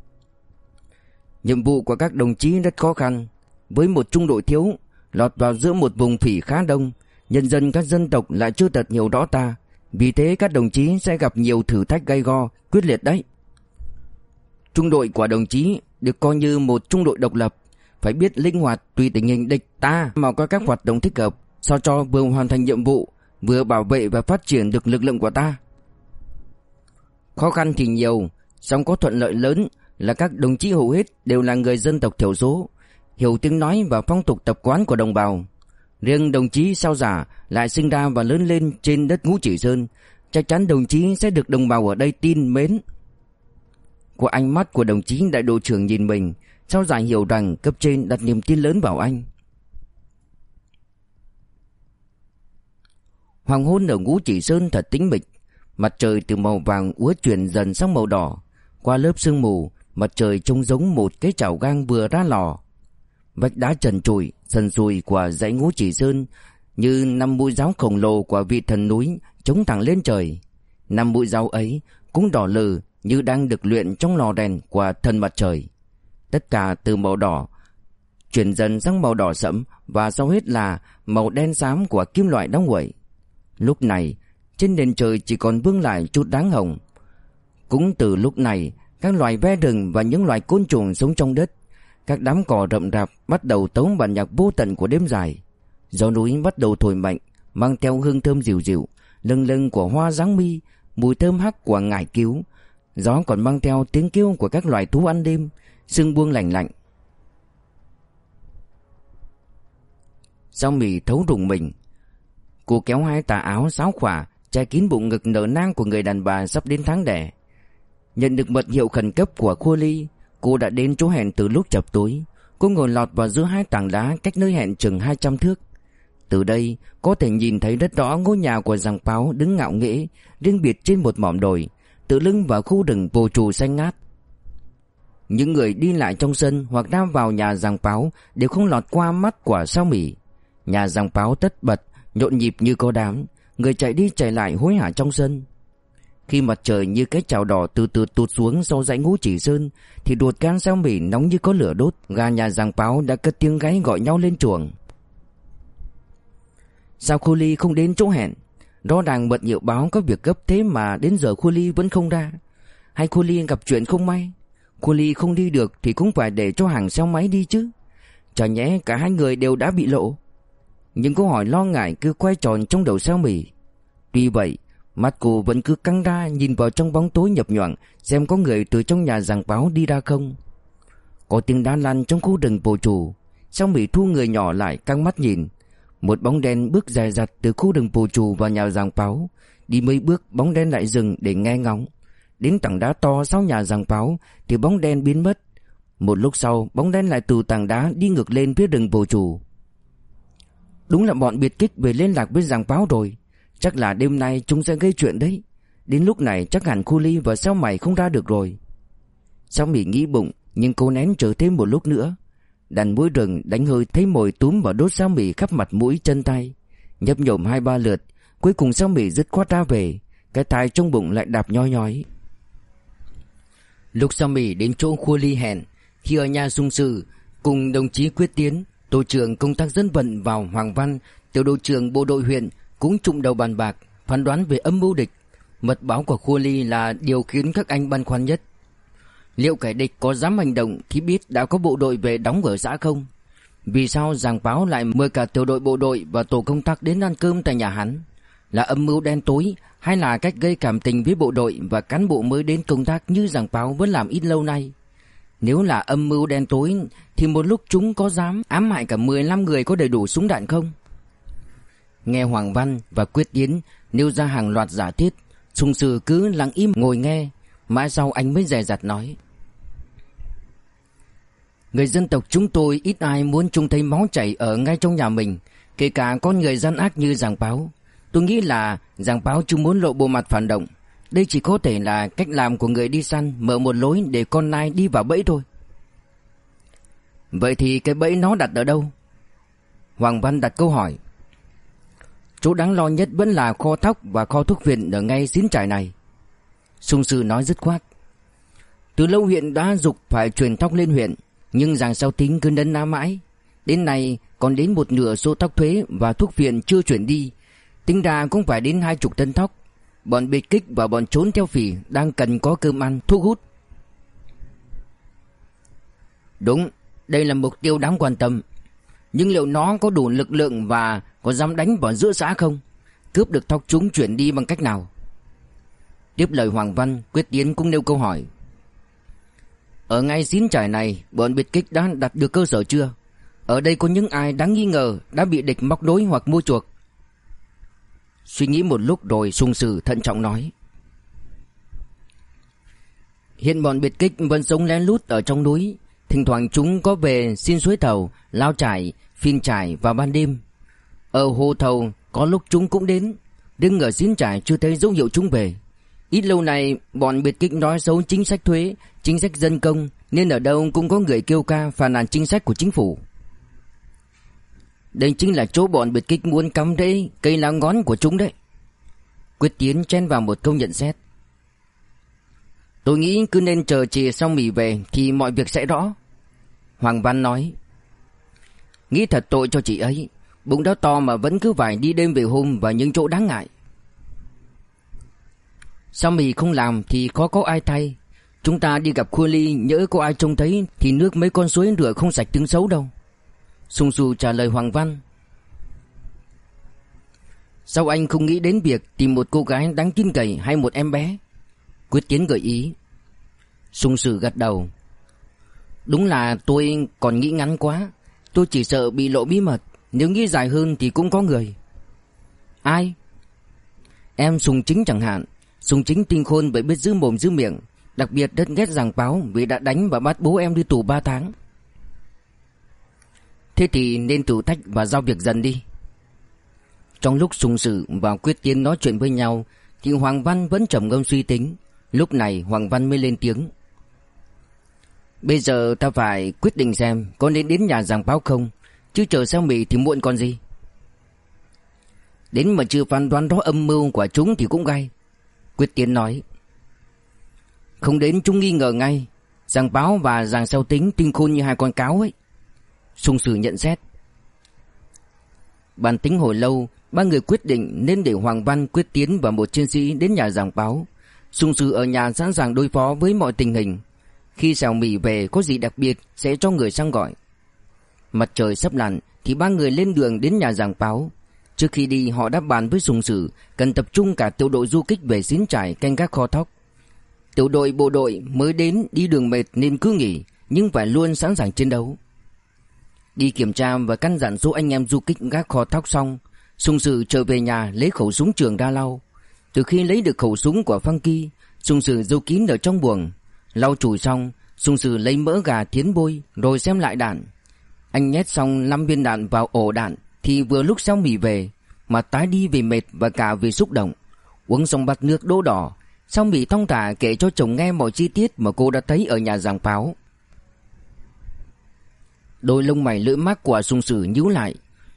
Nhiệm vụ của các đồng chí rất khó khăn, với một trung đội thiếu, lọt vào giữa một vùng phỉ khá đông, nhân dân các dân tộc lại chưa thật nhiều rõ ta, vì thế các đồng chí sẽ gặp nhiều thử thách gay go, quyết liệt đấy. Trung đội của đồng chí được coi như một trung đội độc lập, phải biết linh hoạt tùy tình hình địch ta mà có các hoạt động thích hợp, sao cho vừa hoàn thành nhiệm vụ, vừa bảo vệ và phát triển được lực lượng của ta. Khó khăn thì nhiều, song có thuận lợi lớn là các đồng chí hầu hết đều là người dân tộc thiểu số, hiểu tiếng nói và phong tục tập quán của đồng bào. Riêng đồng chí sao giả lại sinh ra và lớn lên trên đất ngũ chỉ sơn, chắc chắn đồng chí sẽ được đồng bào ở đây tin mến. Qua ánh mắt của đồng chí đại đội trưởng nhìn mình, sao giả hiểu rằng cấp trên đặt niềm tin lớn vào anh. Hoàng hôn ở ngũ chỉ sơn thật tĩnh mịch, mặt trời từ màu vàng úa chuyển dần sang màu đỏ, qua lớp sương mù, mặt trời trông giống một cái chảo gang vừa ra lò. Vách đá trần trụi, sần sùi của dãy ngũ chỉ sơn như năm mũi giáo khổng lồ của vị thần núi chống thẳng lên trời. Năm mũi giáo ấy cũng đỏ lừ như đang được luyện trong lò đèn của thần mặt trời. Tất cả từ màu đỏ chuyển dần sang màu đỏ sẫm và sau hết là màu đen xám của kim loại đóng nguội. Lúc này, trên nền trời chỉ còn vương lại chút đáng hồng. Cũng từ lúc này, các loài ve rừng và những loài côn trùng sống trong đất, các đám cỏ rậm rạp bắt đầu tấu bản nhạc vô tận của đêm dài. Gió núi bắt đầu thổi mạnh, mang theo hương thơm dịu dịu, lưng lưng của hoa giáng mi, mùi thơm hắc của ngải cứu. Gió còn mang theo tiếng kêu của các loài thú ăn đêm, sương buông lạnh lạnh. Giao mì thấu rùng mình, Cô kéo hai tà áo sáo khỏa Che kín bụng ngực nở nang của người đàn bà sắp đến tháng đẻ. Nhận được mật hiệu khẩn cấp của Khua Ly Cô đã đến chỗ hẹn từ lúc chập tối. Cô ngồi lọt vào giữa hai tảng đá cách nơi hẹn chừng 200 thước. Từ đây có thể nhìn thấy rất rõ ngôi nhà của giang báo đứng ngạo nghễ Riêng biệt trên một mỏm đồi Tự lưng vào khu rừng bồ trù xanh ngát. Những người đi lại trong sân hoặc ra vào nhà giang báo Đều không lọt qua mắt của sao mỉ. Nhà giang báo tất bật nhộn nhịp như có đám, người chạy đi chạy lại hối hả trong sân. Khi mặt trời như cái chảo đỏ từ từ tụt xuống sau dãy ngũ chỉ sơn, thì đột can sao mỉ nóng như có lửa đốt, gà nhà giàng báo đã cất tiếng gáy gọi nhau lên chuồng. Sao Khu Ly không đến chỗ hẹn? Rõ ràng mật hiệu báo có việc gấp thế mà đến giờ Khu Ly vẫn không ra. Hay Khu Ly gặp chuyện không may? Khu Ly không đi được thì cũng phải để cho hàng xe máy đi chứ. Chả nhẽ cả hai người đều đã bị lộ. Những câu hỏi lo ngại cứ quay tròn trong đầu sao mì Tuy vậy, Mắt cô vẫn cứ căng ra nhìn vào trong bóng tối nhập nhoạng, Xem có người từ trong nhà giảng báo đi ra không. Có tiếng đá lăn trong khu rừng bồ trù Sao mì thu người nhỏ lại, căng mắt nhìn. Một bóng đen bước dài dặt từ khu rừng bồ trù vào nhà giảng báo. Đi mấy bước, bóng đen lại dừng để nghe ngóng. Đến tảng đá to sau nhà giảng báo Thì bóng đen biến mất. Một lúc sau, bóng đen lại từ tảng đá đi ngược lên phía rừng bồ trù Đúng là bọn biệt kích về liên lạc với giảng báo rồi. Chắc là đêm nay chúng sẽ gây chuyện đấy. Đến lúc này chắc hẳn khu ly và sao mày không ra được rồi. Sao mỉ nghĩ bụng, Nhưng cô nén chờ thêm một lúc nữa. Đàn mũi rừng đánh hơi thấy mồi túm vào đốt sao mỉ khắp mặt mũi chân tay. Nhấp nhổm hai ba lượt, Cuối cùng sao mỉ dứt khoát ra về. Cái tai trong bụng lại đạp nhoi nhói. Lúc sao mỉ đến chỗ khu ly hẹn, Khi ở nhà sung sư, Cùng đồng chí quyết tiến Tổ trưởng công tác dân vận vào Hoàng Văn, tiểu đội trưởng bộ đội huyện cũng trụng đầu bàn bạc, phán đoán về âm mưu địch. Mật báo của Khua Ly là điều khiến các anh băn khoăn nhất. Liệu kẻ địch có dám hành động khi biết đã có bộ đội về đóng ở xã không? Vì sao giảng báo lại mời cả tiểu đội bộ đội và tổ công tác đến ăn cơm tại nhà hắn? Là âm mưu đen tối hay là cách gây cảm tình với bộ đội và cán bộ mới đến công tác như giảng báo vẫn làm ít lâu nay? Nếu là âm mưu đen tối, Thì một lúc chúng có dám ám hại cả 15 người có đầy đủ súng đạn không? Nghe Hoàng Văn và Quyết Tiến nêu ra hàng loạt giả thiết, Sùng Sử cứ lặng im ngồi nghe, Mãi sau anh mới dè dặt nói. Người dân tộc chúng tôi ít ai muốn trông thấy máu chảy ở ngay trong nhà mình, Kể cả con người gian ác như Giàng Báo Tôi nghĩ là Giàng Báo chúng muốn lộ bộ mặt phản động đây chỉ có thể là cách làm của người đi săn, Mở một lối để con nai đi vào bẫy thôi. Vậy thì cái bẫy nó đặt ở đâu? Hoàng Văn đặt câu hỏi. Chỗ đáng lo nhất vẫn là kho thóc và kho thuốc viện ở ngay xín trải này. Sung sư nói dứt khoát. Từ lâu huyện đã dục phải chuyển thóc lên huyện, Nhưng rằng sao tính cứ nấn ná mãi. Đến nay còn đến một nửa số thóc thuế và thuốc viện chưa chuyển đi. Tính ra cũng phải đến hai chục tấn thóc. Bọn biệt kích và bọn trốn theo phỉ đang cần có cơm ăn, thu hút Đúng, đây là mục tiêu đáng quan tâm Nhưng liệu nó có đủ lực lượng và có dám đánh vào giữa xã không? Cướp được thóc chúng chuyển đi bằng cách nào? Tiếp lời Hoàng Văn, Quyết Tiến cũng nêu câu hỏi Ở ngay xín trải này, bọn biệt kích đã đặt được cơ sở chưa? Ở đây có những ai đáng nghi ngờ đã bị địch móc đối hoặc mua chuộc Suy nghĩ một lúc rồi sung sử thận trọng nói. Hiện bọn biệt kích vẫn sống lén lút ở trong núi. Thỉnh thoảng chúng có về xin suối thầu, lao trải, phiên trải vào ban đêm. Ở hồ thầu có lúc chúng cũng đến. Đứng ở xin trải chưa thấy dấu hiệu chúng về. Ít lâu này bọn biệt kích nói xấu chính sách thuế, chính sách dân công Nên ở đâu cũng có người kêu ca phản nàn chính sách của chính phủ đây chính là chỗ bọn biệt kích muốn cắm rễ, cây lá ngón của chúng đấy. Quyết Tiến chen vào một câu nhận xét. Tôi nghĩ cứ nên chờ chị xong mì về thì mọi việc sẽ rõ. Hoàng Văn nói. Nghĩ thật tội cho chị ấy. Bụng đó to mà vẫn cứ phải đi đêm về hôm và những chỗ đáng ngại. Sao mì không làm thì khó có ai thay. Chúng ta đi gặp Khua Ly, nhỡ có ai trông thấy thì nước mấy con suối rửa không sạch tiếng xấu đâu. Sung Su trả lời Hoàng Văn. Sao anh không nghĩ đến việc tìm một cô gái đáng tin cậy hay một em bé? Quyết Tiến gợi ý. Sung Sử gật đầu. Đúng là tôi còn nghĩ ngắn quá. Tôi chỉ sợ bị lộ bí mật. Nếu nghĩ dài hơn thì cũng có người. Ai? Em Sùng Chính chẳng hạn. Sùng Chính tinh khôn bởi biết giữ mồm giữ miệng. Đặc biệt rất ghét giảng báo Vì đã đánh và bắt bố em đi tù 3 tháng. Thế thì nên thử thách và giao việc dần đi. Trong lúc sùng sự và quyết tiến nói chuyện với nhau, Thì Hoàng Văn vẫn trầm ngâm suy tính. Lúc này, Hoàng Văn mới lên tiếng. Bây giờ ta phải quyết định xem Có nên đến nhà giảng báo không, Chứ chờ sao mì thì muộn còn gì. Đến mà chưa phán đoán rõ âm mưu của chúng thì cũng gay Quyết Tiến nói, Không đến chúng nghi ngờ ngay, Giảng báo và giảng sao tính tinh khôn như hai con cáo ấy. Sung Sử nhận xét. Bàn tính hồi lâu, Ba người quyết định nên để Hoàng Văn quyết tiến và một chiến sĩ đến nhà giảng báo. Sung Sử ở nhà sẵn sàng đối phó với mọi tình hình. Khi xào mì về, có gì đặc biệt sẽ cho người sang gọi. Mặt trời sắp lặn, thì ba người lên đường đến nhà giảng báo. Trước khi đi, họ đã bàn với Sùng Sử Cần tập trung cả tiểu đội du kích về xín trải canh gác kho thóc. Tiểu đội, bộ đội mới đến, đi đường mệt nên cứ nghỉ, Nhưng phải luôn sẵn sàng chiến đấu. Đi kiểm tra và căn dặn số anh em du kích gác kho thóc xong Sung Sự trở về nhà lấy khẩu súng trường ra lau. Từ khi lấy được khẩu súng của Phăng Kỳ Sung Sự giấu kín ở trong buồng. Lau chùi xong Sung Sự lấy mỡ gà thiến bôi, Rồi xem lại đạn. Anh nhét xong 5 viên đạn vào ổ đạn, Thì vừa lúc xong mì về, Mà tái đi vì mệt và cả vì xúc động. Uống xong bát nước đỗ đỏ Xong bị thong thả kể cho chồng nghe mọi chi tiết Mà cô đã thấy ở nhà giảng pháo. Đôi lông mày lưỡi mắt của sung sử nhíu lại.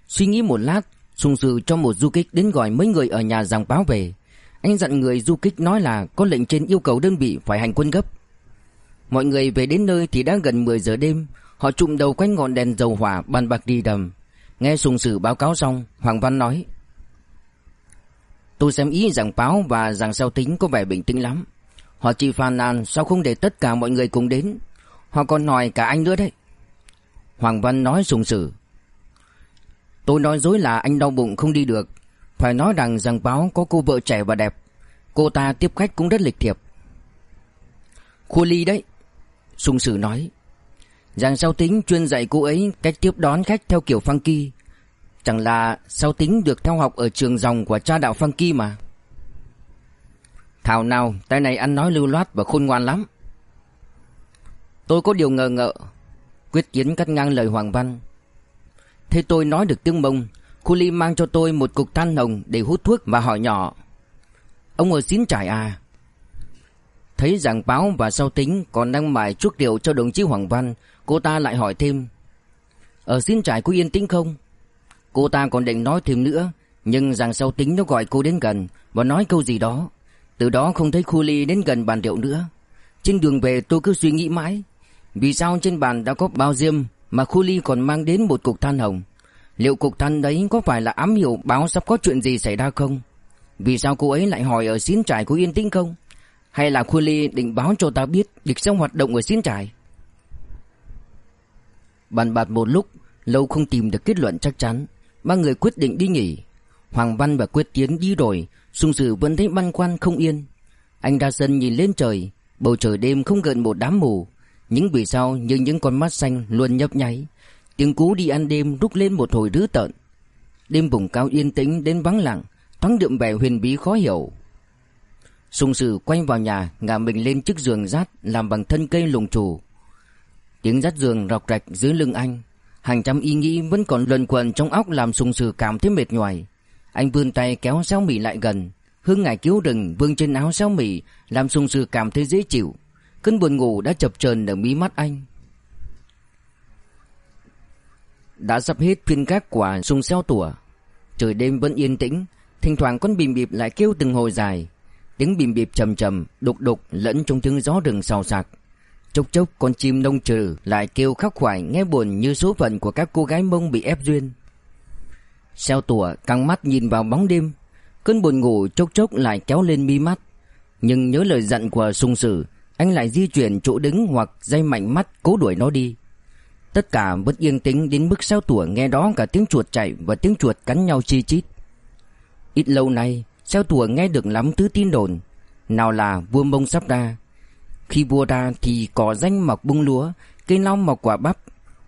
Suy nghĩ một lát, Sung sử cho một du kích đến gọi mấy người ở nhà giảng báo về. Anh dặn người du kích nói là Có lệnh trên yêu cầu đơn vị phải hành quân gấp. Mọi người về đến nơi thì đã gần 10 giờ đêm. Họ trụm đầu quanh ngọn đèn dầu hỏa bàn bạc đi đầm. Nghe sung sử báo cáo xong, Hoàng Văn nói, Tôi xem ý giảng báo và giảng sao tính có vẻ bình tĩnh lắm. Họ chỉ phàn nàn sao không để tất cả mọi người cùng đến. Họ còn nói cả anh nữa đấy. Hoàng Văn nói sùng sử Tôi nói dối là anh đau bụng không đi được. Phải nói rằng rằng báo có cô vợ trẻ và đẹp. Cô ta tiếp khách cũng rất lịch thiệp. Khua ly đấy, Sùng sử nói. Rằng sao tính chuyên dạy cô ấy cách tiếp đón khách theo kiểu funky Chẳng là sao tính được theo học ở trường dòng của cha đạo funky mà. Thảo nào, tay này ăn nói lưu loát và khôn ngoan lắm. Tôi có điều ngờ ngợ. Quyết Chiến cắt ngang lời Hoàng Văn. Thế tôi nói được tiếng mông, Khu ly mang cho tôi một cục than hồng để hút thuốc và hỏi nhỏ. Ông ở xín trải à. Thấy giảng báo và sau tính còn đang mải chuốc điều cho đồng chí Hoàng Văn, Cô ta lại hỏi thêm. Ở xín trải có yên tĩnh không? Cô ta còn định nói thêm nữa, Nhưng rằng sau tính nó gọi cô đến gần Và nói câu gì đó. Từ đó không thấy khu ly đến gần bàn rượu nữa. Trên đường về tôi cứ suy nghĩ mãi. Vì sao trên bàn đã có bao diêm Mà khu ly còn mang đến một cục than hồng? Liệu cục than đấy có phải là ám hiệu báo sắp có chuyện gì xảy ra không? Vì sao cô ấy lại hỏi ở xín trải của yên tĩnh không? Hay là khu ly định báo cho ta biết Địch sẽ hoạt động ở xín trải? Bàn bạc một lúc, Lâu không tìm được kết luận chắc chắn, Ba người quyết định đi nghỉ. Hoàng Văn và Quyết Tiến đi rồi, Sung Sử vẫn thấy băn khoăn không yên. Anh ra sân nhìn lên trời, Bầu trời đêm không gần một đám mù. Những vì sao như những con mắt xanh luôn nhấp nháy Tiếng cú đi ăn đêm rút lên một hồi rứ tợn Đêm vùng cao yên tĩnh đến vắng lặng, Thoáng đượm vẻ huyền bí khó hiểu Sung Sử quay vào nhà, Ngả mình lên chiếc giường rát Làm bằng thân cây lùng trù Tiếng rát giường rọc rạch dưới lưng anh, Hàng trăm ý nghĩ vẫn còn luẩn quẩn trong óc làm sung sử cảm thấy mệt nhoài. Anh vươn tay kéo xéo mì lại gần. Hương ngải cứu rừng, vương trên áo xéo mì, làm sung sừ cảm thấy dễ chịu. Cơn buồn ngủ đã chập chờn ở mí mắt anh. Đã sắp hết phiên các quả sung xeo tủa. Trời đêm vẫn yên tĩnh, thỉnh thoảng con bìm bịp lại kêu từng hồi dài. Tiếng bìm bịp trầm trầm, đục đục lẫn trong tiếng gió rừng xào xạc. Chốc chốc con chim nông trừ lại kêu khóc khoải nghe buồn như số phận của các cô gái mông bị ép duyên. Xeo tủa căng mắt nhìn vào bóng đêm, cơn buồn ngủ chốc chốc lại kéo lên mi mắt. Nhưng nhớ lời dặn của sung sử, anh lại di chuyển chỗ đứng hoặc dây mạnh mắt cố đuổi nó đi. Tất cả vẫn yên tĩnh đến mức sao tủa nghe đó cả tiếng chuột chạy và tiếng chuột cắn nhau chi chít. Ít lâu nay, sao tủa nghe được lắm thứ tin đồn. Nào là vua mông sắp ra, khi vua ra thì cỏ danh mọc bung lúa, cây long mọc quả bắp.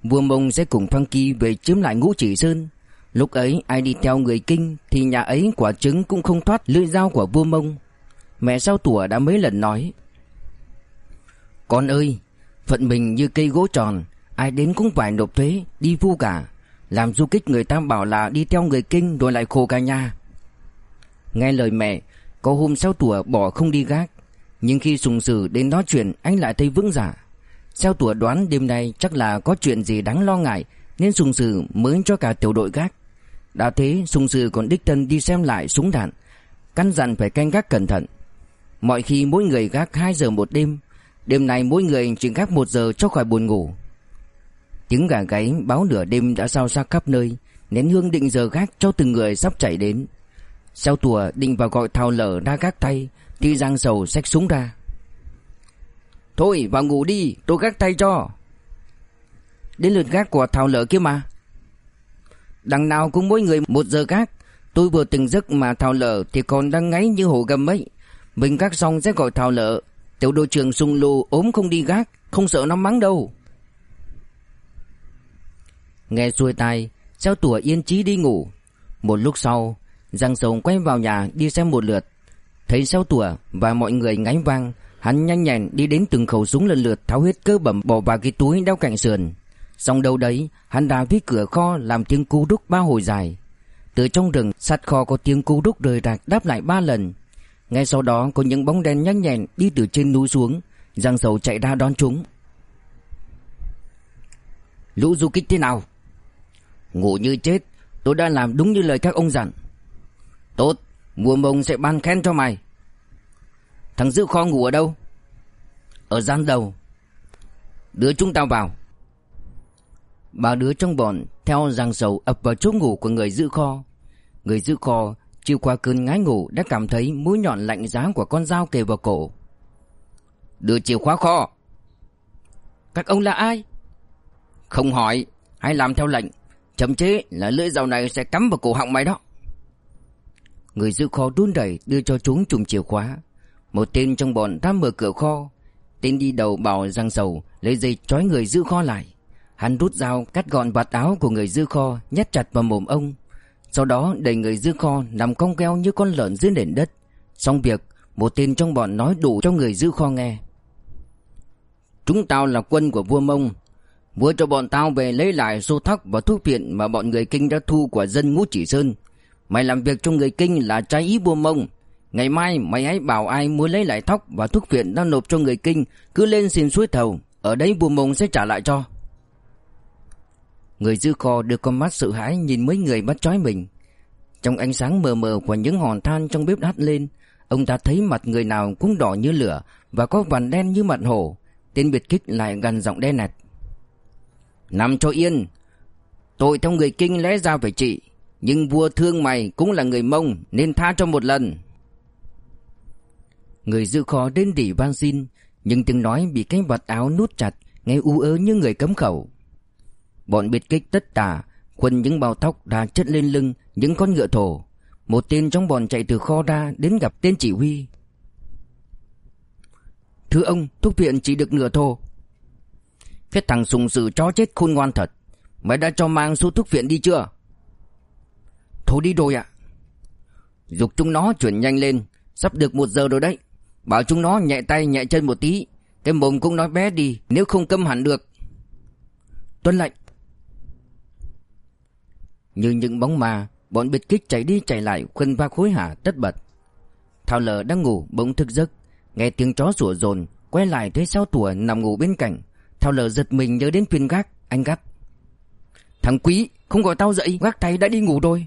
Vua Mông sẽ cùng Phong Kỳ về chiếm lại ngũ chỉ sơn. Lúc ấy ai đi theo người kinh thì nhà ấy quả trứng cũng không thoát lưỡi dao của vua Mông. Mẹ sau tủa đã mấy lần nói. Con ơi, phận mình như cây gỗ tròn, ai đến cũng phải nộp thuế, đi vu cả. Làm du kích người ta bảo là đi theo người kinh rồi lại khổ cả nhà. Nghe lời mẹ, có hôm sau tuổi bỏ không đi gác. Nhưng khi sùng sử đến nói chuyện anh lại thấy vững giả Sao tuổi đoán đêm nay chắc là có chuyện gì đáng lo ngại Nên sùng sử mới cho cả tiểu đội gác Đã thế sùng sử còn đích thân đi xem lại súng đạn Căn dặn phải canh gác cẩn thận Mọi khi mỗi người gác 2 giờ một đêm Đêm nay mỗi người chỉ gác một giờ cho khỏi buồn ngủ. Tiếng gà gáy báo nửa đêm đã sao xa khắp nơi, Nén hương định giờ gác cho từng người sắp chạy đến. Sau tùa định vào gọi thao lở ra gác tay, thì Giang Sầu xách súng ra. Thôi, vào ngủ đi, Tôi gác tay cho. Đến lượt gác của thao lở kia mà. Đằng nào cũng mỗi người một giờ gác. Tôi vừa từng giấc mà thao lở Thì còn đang ngáy như hổ gầm ấy. Mình gác xong sẽ gọi thao lở. Tiểu đội trưởng sung lù ốm không đi gác, Không sợ nó mắng đâu. Nghe xuôi tai Giao tủa yên trí đi ngủ. Một lúc sau Giang Sầu quay vào nhà đi xem một lượt. Thấy giao tủa và mọi người ngáy vang, Hắn nhanh nhẹn đi đến từng khẩu súng lần lượt tháo hết cơ bẩm bỏ vào cái túi đeo cạnh sườn. Xong đâu đấy, Hắn đào phía cửa kho làm tiếng cú đúc ba hồi dài. Từ trong rừng sát kho có tiếng cú đúc rời rạc đáp lại ba lần. Ngay sau đó, có những bóng đen nhanh nhẹn đi từ trên núi xuống, Giang sầu chạy ra đón chúng. Lũ du kích thế nào? Ngủ như chết, Tôi đã làm đúng như lời các ông dặn. Tốt mùa mông sẽ ban khen cho mày. Thằng giữ kho ngủ ở đâu? Ở gian đầu. Đưa chúng tao vào. Ba đứa trong bọn Theo giang sầu ập vào chỗ ngủ của người giữ kho. Người giữ kho Chịu qua cơn ngái ngủ Đã cảm thấy mũi nhọn lạnh giá của con dao kề vào cổ. Đưa chìa khóa kho. Các ông là ai? Không hỏi, Hãy làm theo lệnh. Chậm chế là lưỡi dao này sẽ cắm vào cổ họng mày đó. Người giữ kho đun đẩy đưa cho chúng chùm chìa khóa. Một tên trong bọn ra mở cửa kho. Tên đi đầu bảo răng sầu, Lấy dây trói người giữ kho lại. Hắn rút dao cắt gọn vạt áo của người giữ kho, Nhét chặt vào mồm ông. Sau đó đẩy người giữ kho nằm cong keo như con lợn dưới nền đất. Xong việc, Một tên trong bọn nói đủ cho người giữ kho nghe. Chúng tao là quân của vua Mông. Vua cho bọn tao về lấy lại số thóc và thuốc viện Mà bọn người kinh đã thu của dân ngũ chỉ sơn. Mày làm việc cho người kinh là trái ý vua mông. Ngày mai mày hãy bảo ai muốn lấy lại thóc và thuốc viện đang nộp cho người kinh, Cứ lên xin suối thầu. Ở đấy vua mông sẽ trả lại cho. Người dư kho đưa con mắt sợ hãi nhìn mấy người bắt trói mình. Trong ánh sáng mờ mờ của những hòn than trong bếp hắt lên, Ông ta thấy mặt người nào cũng đỏ như lửa Và có vằn đen như mặt hổ Tên biệt kích lại gần giọng đen nẹt. Nằm cho yên Tội theo người kinh lẽ ra phải trị, Nhưng vua thương mày cũng là người mông Nên tha cho một lần. Người dư kho đến đỉ van xin, Nhưng tiếng nói bị cái vật áo nút chặt, Nghe u ớ như người cấm khẩu. Bọn biệt kích tất tả Quần những bao tóc đã chất lên lưng, Những con ngựa thổ. Một tên trong bọn chạy từ kho ra Đến gặp tên chỉ huy. Thưa ông, Thuốc viện chỉ được nửa thô. Cái thằng sùng sự chó chết khôn ngoan thật. Mày đã cho mang số thuốc viện đi chưa? Thôi đi rồi ạ. Dục chúng nó chuyển nhanh lên. Sắp được một giờ rồi đấy. Bảo chúng nó nhẹ tay nhẹ chân một tí. Cái mồm cũng nói bé đi, Nếu không câm hẳn được. Tuân lệnh. Như những bóng ma, Bọn biệt kích chạy đi chạy lại Khuân va khối hả tất bật. Thảo lờ đang ngủ bỗng thức giấc, Nghe tiếng chó sủa dồn Quay lại thấy sao tủa nằm ngủ bên cạnh. Thảo lờ giật mình nhớ đến phiên gác, Anh gắt. Thằng quý, không gọi tao dậy, Gác tay đã đi ngủ rồi.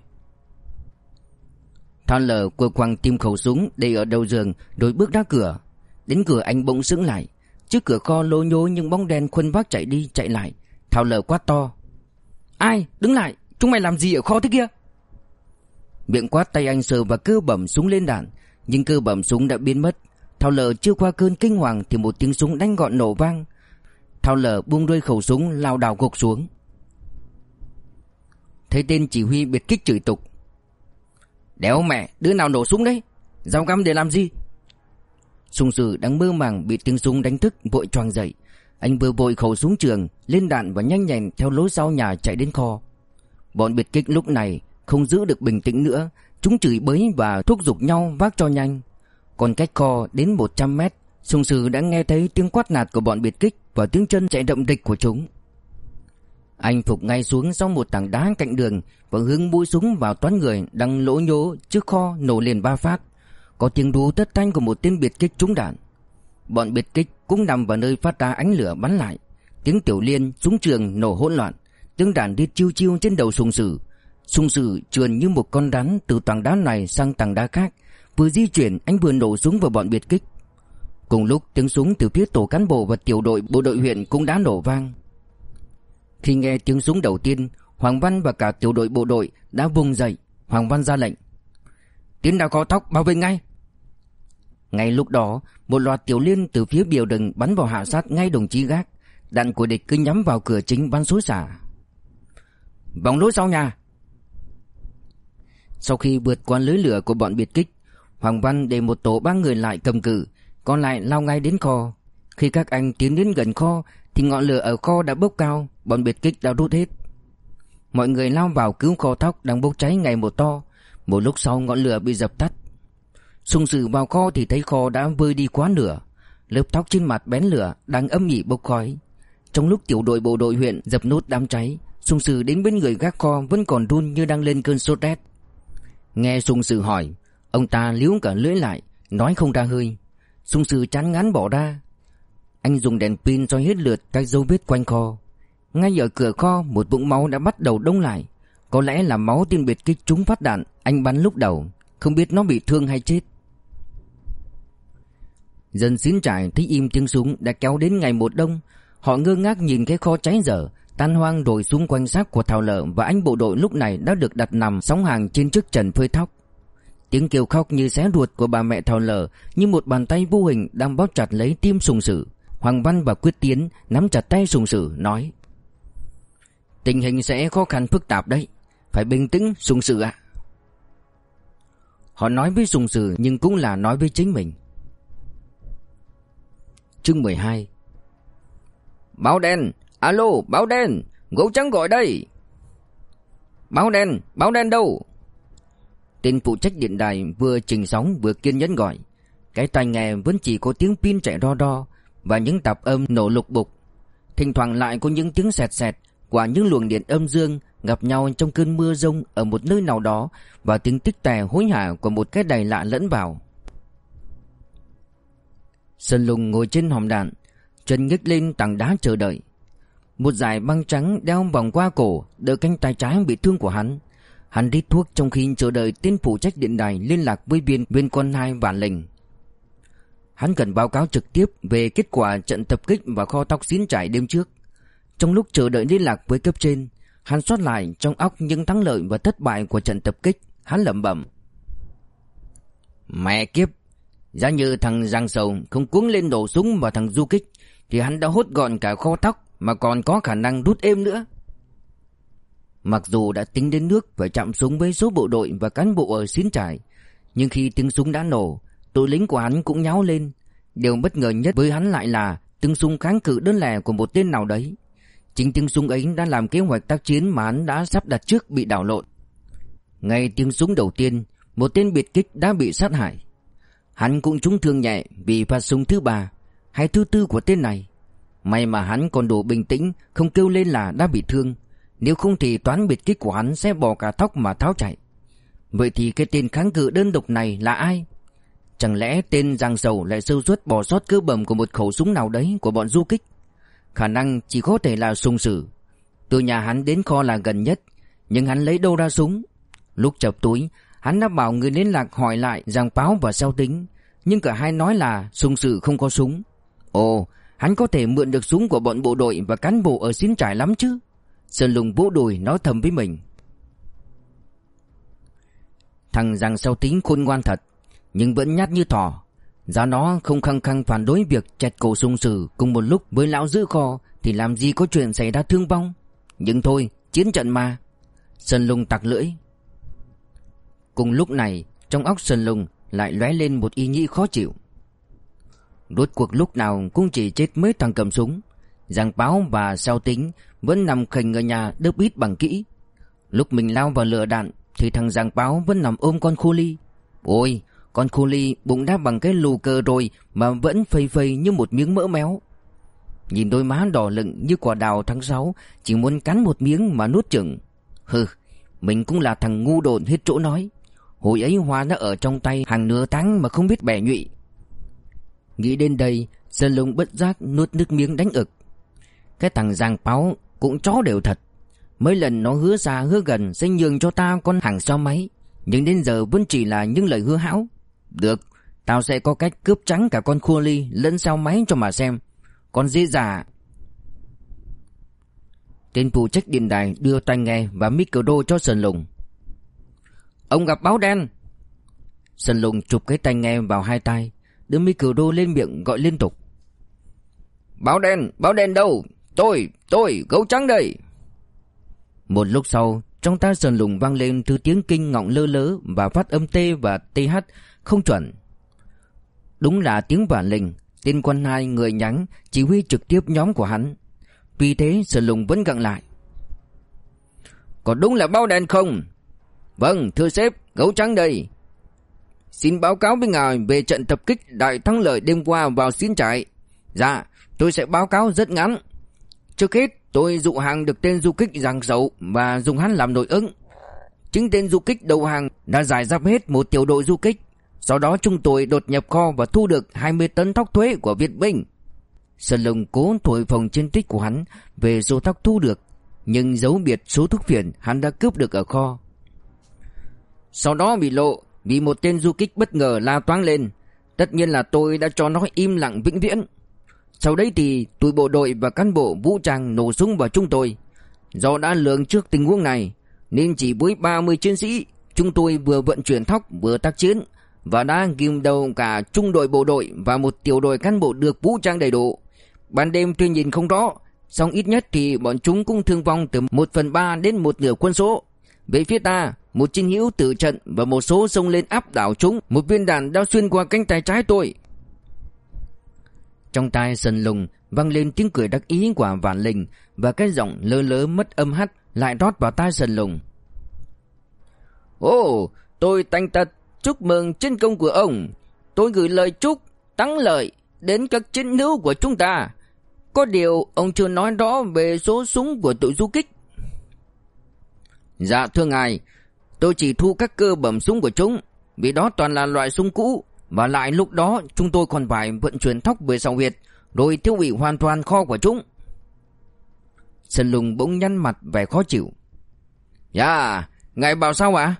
Thảo lờ quơ quăng tìm khẩu súng Để ở đầu giường Rồi bước ra cửa. Đến cửa anh bỗng sững lại. Trước cửa kho lô nhô những bóng đen khuân vác chạy đi chạy lại. Thảo lờ quát to, Ai, đứng lại. Chúng mày làm gì ở kho thế kia? Miệng quát tay anh sờ và cơ bẩm súng lên đạn. Nhưng cơ bẩm súng đã biến mất. Thao lờ chưa qua cơn kinh hoàng Thì một tiếng súng đánh gọn nổ vang. Thao lờ buông đuôi khẩu súng, lao đảo gục xuống. Thấy tên chỉ huy biệt kích chửi tục. Đéo mẹ, đứa nào nổ súng đấy? Giao găm để làm gì? Sùng sử đang mơ màng bị tiếng súng đánh thức, vội choàng dậy. Anh vừa vội khẩu súng trường, Lên đạn và nhanh nhẹn theo lối sau nhà chạy đến kho. Bọn biệt kích lúc này Không giữ được bình tĩnh nữa. Chúng chửi bới và thúc giục nhau vác cho nhanh. Còn cách kho đến 100 mét, Sùng sử đã nghe thấy tiếng quát nạt của bọn biệt kích Và tiếng chân chạy động địch của chúng. Anh phục ngay xuống sau một tảng đá cạnh đường Và hướng mũi súng vào toán người Đang lỗ nhố trước kho nổ liền ba phát. Có tiếng rú tất thanh của một tên biệt kích trúng đạn. Bọn biệt kích cũng nằm vào nơi phát ra ánh lửa bắn lại. Tiếng tiểu liên súng trường nổ hỗn loạn. Tiếng đàn đi chiêu chiêu trên đầu sùng sử. Sùng sử trườn như một con rắn Từ tảng đá này sang tảng đá khác, Vừa di chuyển anh vừa nổ súng vào bọn biệt kích. Cùng lúc, tiếng súng từ phía tổ cán bộ và tiểu đội, bộ đội huyện cũng đã nổ vang. Khi nghe tiếng súng đầu tiên, Hoàng Văn và cả tiểu đội, bộ đội đã vùng dậy, Hoàng Văn ra lệnh. Tiến đào có tóc, bảo vệ ngay. Ngay lúc đó, Một loạt tiểu liên từ phía biểu rừng bắn vào hạ sát ngay đồng chí gác. Đạn của địch cứ nhắm vào cửa chính bắn xối xả. Vòng lối sau nhà. Sau khi vượt qua lưới lửa của bọn biệt kích, Hoàng Văn để một tổ ba người lại cầm cự, Còn lại lao ngay đến kho. Khi các anh tiến đến gần kho, Thì ngọn lửa ở kho đã bốc cao, Bọn biệt kích đã rút hết. Mọi người lao vào cứu kho thóc đang bốc cháy ngày một to. Một lúc sau ngọn lửa bị dập tắt. Xung sự vào kho thì thấy kho đã vơi đi quá nửa. Lớp tóc trên mặt bén lửa đang âm ỉ bốc khói. Trong lúc tiểu đội bộ đội huyện dập nốt đám cháy Sùng Sử đến bên người gác kho vẫn còn run như đang lên cơn sốt rét. Nghe Sùng Sử hỏi, ông ta liếu cả lưỡi lại, nói không ra hơi. Sùng Sử chán ngán bỏ ra. Anh dùng đèn pin soi hết lượt các dấu vết quanh kho. Ngay ở cửa kho một vũng máu đã bắt đầu đông lại. Có lẽ là máu tiên biệt kích trúng phát đạn anh bắn lúc đầu, không biết nó bị thương hay chết. Dân xín trải thấy im tiếng súng đã kéo đến ngày một đông. Họ ngơ ngác nhìn cái kho cháy dở, Tan hoang rồi xung quanh xác của Thảo Lợ và anh bộ đội lúc này đã được đặt nằm sóng hàng trên chiếc trần phơi thóc. Tiếng kêu khóc như xé ruột của bà mẹ Thảo Lợ như một bàn tay vô hình đang bóp chặt lấy tim sùng sử. Hoàng Văn và Quyết Tiến nắm chặt tay sùng sử nói Tình hình sẽ khó khăn phức tạp đấy. Phải bình tĩnh sùng sử ạ. Họ nói với sùng sử nhưng cũng là nói với chính mình. Chương 12 Báo đen Alo, báo đen, gấu trắng gọi đây. Báo đen, báo đen đâu? Tên phụ trách điện đài vừa trình sóng vừa kiên nhẫn gọi. Cái tai nghe vẫn chỉ có tiếng pin chạy đo đo và những tạp âm nổ lục bục. Thỉnh thoảng lại có những tiếng sẹt sẹt của những luồng điện âm dương gặp nhau trong cơn mưa rông ở một nơi nào đó và tiếng tích tè hối hả của một cái đài lạ lẫn vào. Sơn Lùng ngồi trên hòm đạn, chân nhấc lên tảng đá chờ đợi. Một dải băng trắng đeo vòng qua cổ, Đỡ cánh tay trái bị thương của hắn. Hắn rít thuốc trong khi chờ đợi tên phụ trách điện đài liên lạc với viên viên quân hai vạn lệnh. Hắn cần báo cáo trực tiếp về kết quả trận tập kích và kho tóc xín trải đêm trước. Trong lúc chờ đợi liên lạc với cấp trên, Hắn soát lại trong óc những thắng lợi và thất bại của trận tập kích, Hắn lẩm bẩm. Mẹ kiếp, Giá như thằng Giang Sầu không cuống lên đổ súng vào thằng du kích. Thì hắn đã hốt gọn cả kho tóc Mà còn có khả năng rút êm nữa. Mặc dù đã tính đến nước phải chạm súng với số bộ đội và cán bộ ở xín trải Nhưng khi tiếng súng đã nổ Tụi lính của hắn cũng nháo lên. Điều bất ngờ nhất với hắn lại là Tiếng súng kháng cự đơn lẻ của một tên nào đấy. Chính tiếng súng ấy đã làm kế hoạch tác chiến mà hắn đã sắp đặt trước bị đảo lộn. Ngay tiếng súng đầu tiên, Một tên biệt kích đã bị sát hại. Hắn cũng trúng thương nhẹ vì phát súng thứ ba hay thứ tư của tên này, May mà hắn còn đủ bình tĩnh, Không kêu lên là đã bị thương. Nếu không thì toán biệt kích của hắn sẽ bỏ cả tóc mà tháo chạy. Vậy thì cái tên kháng cự đơn độc này là ai? Chẳng lẽ tên Giang Sầu lại sâu suất bỏ sót cơ bầm của một khẩu súng nào đấy của bọn du kích? Khả năng chỉ có thể là sung sử. Từ nhà hắn đến kho là gần nhất, Nhưng hắn lấy đâu ra súng? Lúc chập túi, Hắn đã bảo người liên lạc hỏi lại Giang Báo và Sao Tính, Nhưng cả hai nói là sung sử không có súng. Ồ Hắn có thể mượn được súng của bọn bộ đội Và cán bộ ở xín trải lắm chứ Sơn lùng vỗ đùi nói thầm với mình Thằng rằng sau Tính khôn ngoan thật Nhưng vẫn nhát như thỏ Giá nó không khăng khăng phản đối việc chẹt cổ sung sử cùng một lúc với lão giữ kho thì làm gì có chuyện xảy ra thương vong. Nhưng thôi, chiến trận mà. Sơn Lùng tặc lưỡi. Cùng lúc này, trong óc Sơn Lùng lại lóe lên một ý nghĩ khó chịu. Rốt cuộc lúc nào cũng chỉ chết mấy thằng cầm súng. Giang báo và sao tính vẫn nằm khỉnh ở nhà đớp ít bằng kỹ. Lúc mình lao vào lửa đạn thì thằng Giang báo vẫn nằm ôm con khu ly. Ôi, con khu ly bụng đã bằng cái lù cờ rồi mà vẫn phây phây như một miếng mỡ méo. Nhìn đôi má đỏ lựng như quả đào tháng 6 Chỉ muốn cắn một miếng mà nuốt chừng Hừ Mình cũng là thằng ngu đồn hết chỗ nói Hồi ấy hoa đã ở trong tay hàng nửa tháng mà không biết bẻ nhụy Nghĩ đến đây, Sơn lùng bất giác nuốt nước miếng đánh ực. Cái thằng Giang Báo cũng chó đều thật. Mấy lần nó hứa xa hứa gần sẽ nhường cho ta con hàng sao máy, Nhưng đến giờ vẫn chỉ là những lời hứa hão. Được, Tao sẽ có cách cướp trắng cả con khua ly lẫn sao máy cho mà xem. Con dễ giả Tên phụ trách điện đài đưa tai nghe và micro cho Sơn Lùng Ông gặp báo đen. Sơn Lùng chụp cái tai nghe vào hai tay Đưa micro lên miệng gọi liên tục. Báo đen, báo đen đâu? Tôi, tôi, gấu trắng đây. Một lúc sau Trong tai Sơn Lùng vang lên thứ tiếng kinh ngọng lơ lớ Và phát âm T và TH không chuẩn. Đúng là tiếng vả lình Tên quân hai người nhắn Chỉ huy trực tiếp nhóm của hắn. Vì thế Sơn Lùng vẫn gặng lại. Có đúng là báo đen không? Vâng thưa sếp Gấu trắng đây Xin báo cáo với ngài về trận tập kích đại thắng lợi đêm qua vào xin trại. Dạ tôi sẽ báo cáo rất ngắn. Trước hết, tôi dụ hàng được tên du kích giang sậu Và dùng hắn làm nội ứng. Chính tên du kích đầu hàng đã giải giáp hết một tiểu đội du kích. Sau đó chúng tôi đột nhập kho và thu được 20 tấn thóc thuế của Việt Binh. Sơn Lùng cố thổi phồng chiến tích của hắn về số thóc thu được, Nhưng dấu biệt số thuốc phiện hắn đã cướp được ở kho. Sau đó bị lộ vì một tên du kích bất ngờ la toáng lên, Tất nhiên là tôi đã cho nó im lặng vĩnh viễn. Sau đấy thì tụi bộ đội và cán bộ vũ trang nổ súng vào chúng tôi. Do đã lường trước tình huống này, Nên chỉ với 30 chiến sĩ, Chúng tôi vừa vận chuyển thóc, vừa tác chiến, Và đã ghim đầu cả trung đội bộ đội Và một tiểu đội cán bộ được vũ trang đầy đủ. Ban đêm tuy nhìn không rõ, song ít nhất thì bọn chúng cũng thương vong từ 1 phần 3 đến một nửa quân số. Về phía ta một chiến hữu tự trận và một số xông lên áp đảo chúng Một viên đạn đã xuyên qua cánh tay trái tôi. Trong tai sần lùng vang lên tiếng cười đắc ý của Vạn Linh Và cái giọng lơ lớ mất âm hắt lại rót vào tai sần lùng. Ồ, tôi tanh tật chúc mừng chiến công của ông. Tôi gửi lời chúc thắng lợi đến các chiến hữu của chúng ta. Có điều ông chưa nói rõ về số súng của tụi du kích. Dạ thưa ngài, Tôi chỉ thu các cơ bẩm súng của chúng, Vì đó toàn là loại súng cũ, Và lại lúc đó chúng tôi còn phải vận chuyển thóc về sau huyệt, Rồi tiêu hủy hoàn toàn kho của chúng Sơn Lùng bỗng nhăn mặt vẻ khó chịu Dạ Ngài bảo sao ạ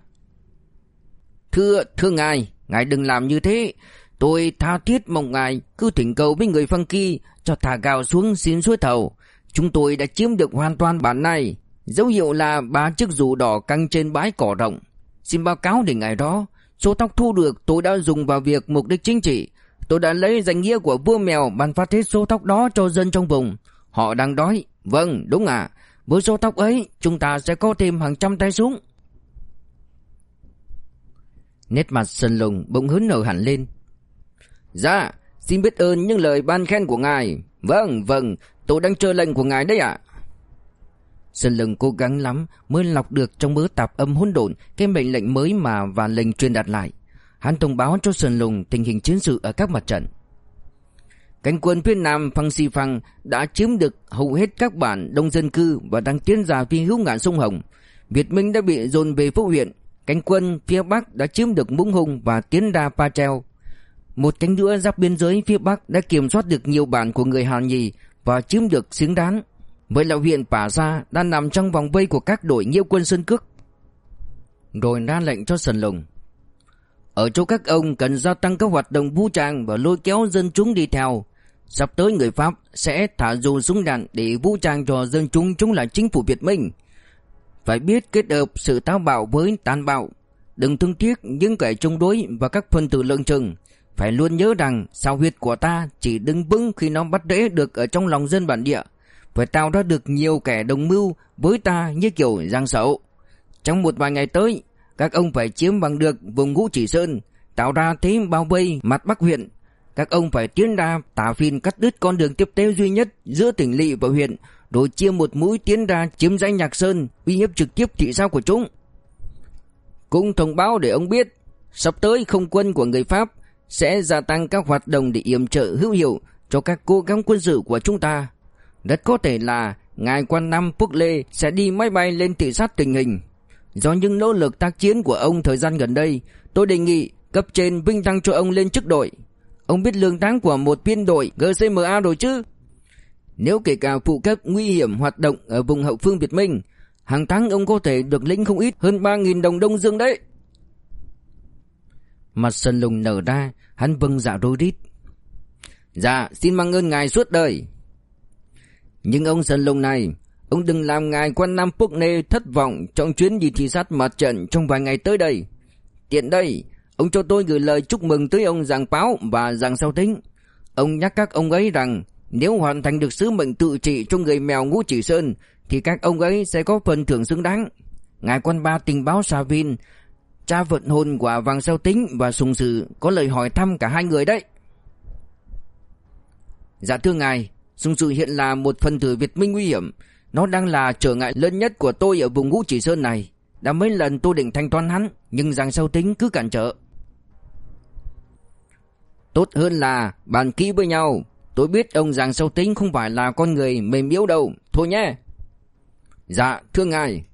Thưa thưa ngài Ngài đừng làm như thế Tôi tha thiết mong ngài cứ thỉnh cầu với người phân kỳ cho thả gạo xuống xin suối thầu. Chúng tôi đã chiếm được hoàn toàn bản này. Dấu hiệu là ba chiếc dù đỏ căng trên bãi cỏ rộng. Xin báo cáo để ngài đó. Số tóc thu được tôi đã dùng vào việc mục đích chính trị. Tôi đã lấy danh nghĩa của vua mèo ban phát hết số tóc đó cho dân trong vùng. Họ đang đói. Vâng, đúng ạ. À. Với số tóc ấy, chúng ta sẽ có thêm hàng trăm tay súng. Nét mặt sần lùng bỗng hớn nở hẳn lên. Dạ, xin biết ơn những lời ban khen của ngài. Vâng, vâng, tôi đang chờ lệnh của ngài đấy ạ. Sơn Lừng cố gắng lắm mới lọc được trong mớ tạp âm hỗn độn cái mệnh lệnh mới mà và lệnh truyền đạt lại. Hắn thông báo cho Sơn Lùng tình hình chiến sự ở các mặt trận. Cánh quân phía Nam Phăng Si Phăng đã chiếm được hầu hết các bản đông dân cư và đang tiến ra phía hữu ngạn sông Hồng. Việt Minh đã bị dồn về phố huyện. Cánh quân phía Bắc đã chiếm được Mũng Hùng và tiến ra Pa Treo. Một cánh nữa giáp biên giới phía Bắc đã kiểm soát được nhiều bản của người Hàn Nhì và chiếm được xứng đáng. Vậy lão huyện Pà Gia đang nằm trong vòng vây của các đội nhiễu quân Sơn Cước. Rồi ra lệnh cho Sần Lùng. Ở chỗ các ông cần gia tăng các hoạt động vũ trang và lôi kéo dân chúng đi theo. Sắp tới người Pháp sẽ thả dù súng đạn để vũ trang cho dân chúng chúng là chính phủ Việt Minh. Phải biết kết hợp sự táo bạo với tàn bạo. Đừng thương tiếc những kẻ chống đối và các phần tử lượng chừng. Phải luôn nhớ rằng sao huyết của ta chỉ đứng vững khi nó bắt rễ được ở trong lòng dân bản địa. Phải tạo ra được nhiều kẻ đồng mưu với ta như kiểu Giang Sậu. Trong một vài ngày tới, các ông phải chiếm bằng được vùng ngũ chỉ sơn, tạo ra thế bao vây mặt Bắc huyện. Các ông phải tiến ra tả phiên cắt đứt con đường tiếp tế duy nhất giữa tỉnh lỵ và huyện, rồi chia một mũi tiến ra chiếm danh Nhạc Sơn, uy hiếp trực tiếp thị sao của chúng. Cũng thông báo để ông biết, sắp tới không quân của người Pháp sẽ gia tăng các hoạt động để yểm trợ hữu hiệu cho các cố gắng quân sự của chúng ta. Rất có thể là ngài quan năm Phúc Lê sẽ đi máy bay lên thị sát tình hình. Do những nỗ lực tác chiến của ông thời gian gần đây, tôi đề nghị cấp trên vinh tăng cho ông lên chức đội. Ông biết lương tháng của một viên đội GCMA rồi chứ? Nếu kể cả phụ cấp nguy hiểm hoạt động ở vùng hậu phương Việt Minh, hàng tháng ông có thể được lĩnh không ít hơn 3.000 đồng Đông Dương đấy. Mặt sân lùng nở ra, hắn vâng dạ rối rít. Dạ, xin mang ơn ngài suốt đời. Nhưng ông sân lùng này, ông đừng làm ngài quan Nam Phúc Nê thất vọng trong chuyến đi thị sát mặt trận trong vài ngày tới đây. Tiện đây, ông cho tôi gửi lời chúc mừng tới ông Giàng Báo và Giàng Sao Tính. Ông nhắc các ông ấy rằng nếu hoàn thành được sứ mệnh tự trị cho người mèo ngũ chỉ sơn thì các ông ấy sẽ có phần thưởng xứng đáng. Ngài quan ba tình báo Sa Vin Cha vận hồn của Vàng Sao Tính và Sùng Sử có lời hỏi thăm cả hai người đấy. Dạ thưa ngài, Sùng sự hiện là một phần tử Việt Minh nguy hiểm. Nó đang là trở ngại lớn nhất của tôi ở vùng ngũ chỉ sơn này. Đã mấy lần tôi định thanh toán hắn, nhưng rằng sau Tính cứ cản trở. Tốt hơn là bàn kỹ với nhau. Tôi biết ông Giang Sâu Tính không phải là con người mềm yếu đâu. Thôi nhé. Dạ, thưa ngài.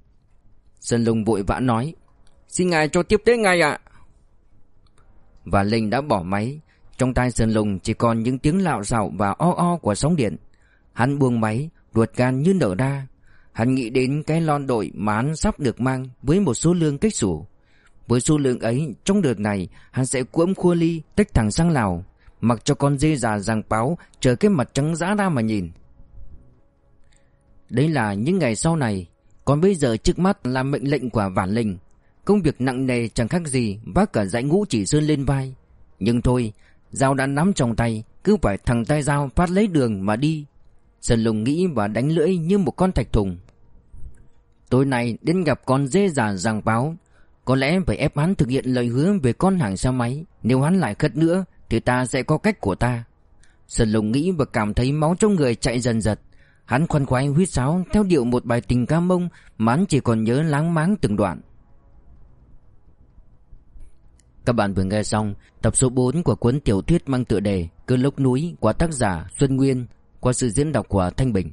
Sơn Lùng vội vã nói. Xin ngài cho tiếp tế ngài ạ. Và Linh đã bỏ máy. Trong tai Sơn Lùng chỉ còn những tiếng lạo xạo và o o của sóng điện. Hắn buông máy, ruột gan như nở ra. Hắn nghĩ đến cái lon đội mà hắn sắp được mang với một số lương cách sủ. Với số lượng ấy, trong đợt này, hắn sẽ cuỗm khua ly, tách thẳng sang Lào, mặc cho con dê già giang báo, chờ cái mặt trắng giã ra mà nhìn. Đấy là những ngày sau này, còn bây giờ trước mắt là mệnh lệnh của Vạn Linh. Công việc nặng nề chẳng khác gì vác cả dãy ngũ chỉ sơn lên vai. Nhưng thôi, dao đã nắm trong tay, cứ phải thằng tay dao phát lấy đường mà đi. Sơn lùng nghĩ và đánh lưỡi như một con thạch thùng. Tối nay đến gặp con dê già giàng báo. Có lẽ phải ép hắn thực hiện lời hứa về con hàng xe máy. Nếu hắn lại khất nữa thì ta sẽ có cách của ta. Sơn lùng nghĩ và cảm thấy máu trong người chạy dần dật. Hắn khoan khoái huyết sáo theo điệu một bài tình ca mông mà hắn chỉ còn nhớ láng máng từng đoạn. Các bạn vừa nghe xong tập số 4 của cuốn tiểu thuyết mang tựa đề Cơn lốc núi của tác giả Xuân Nguyên qua sự diễn đọc của Thanh Bình.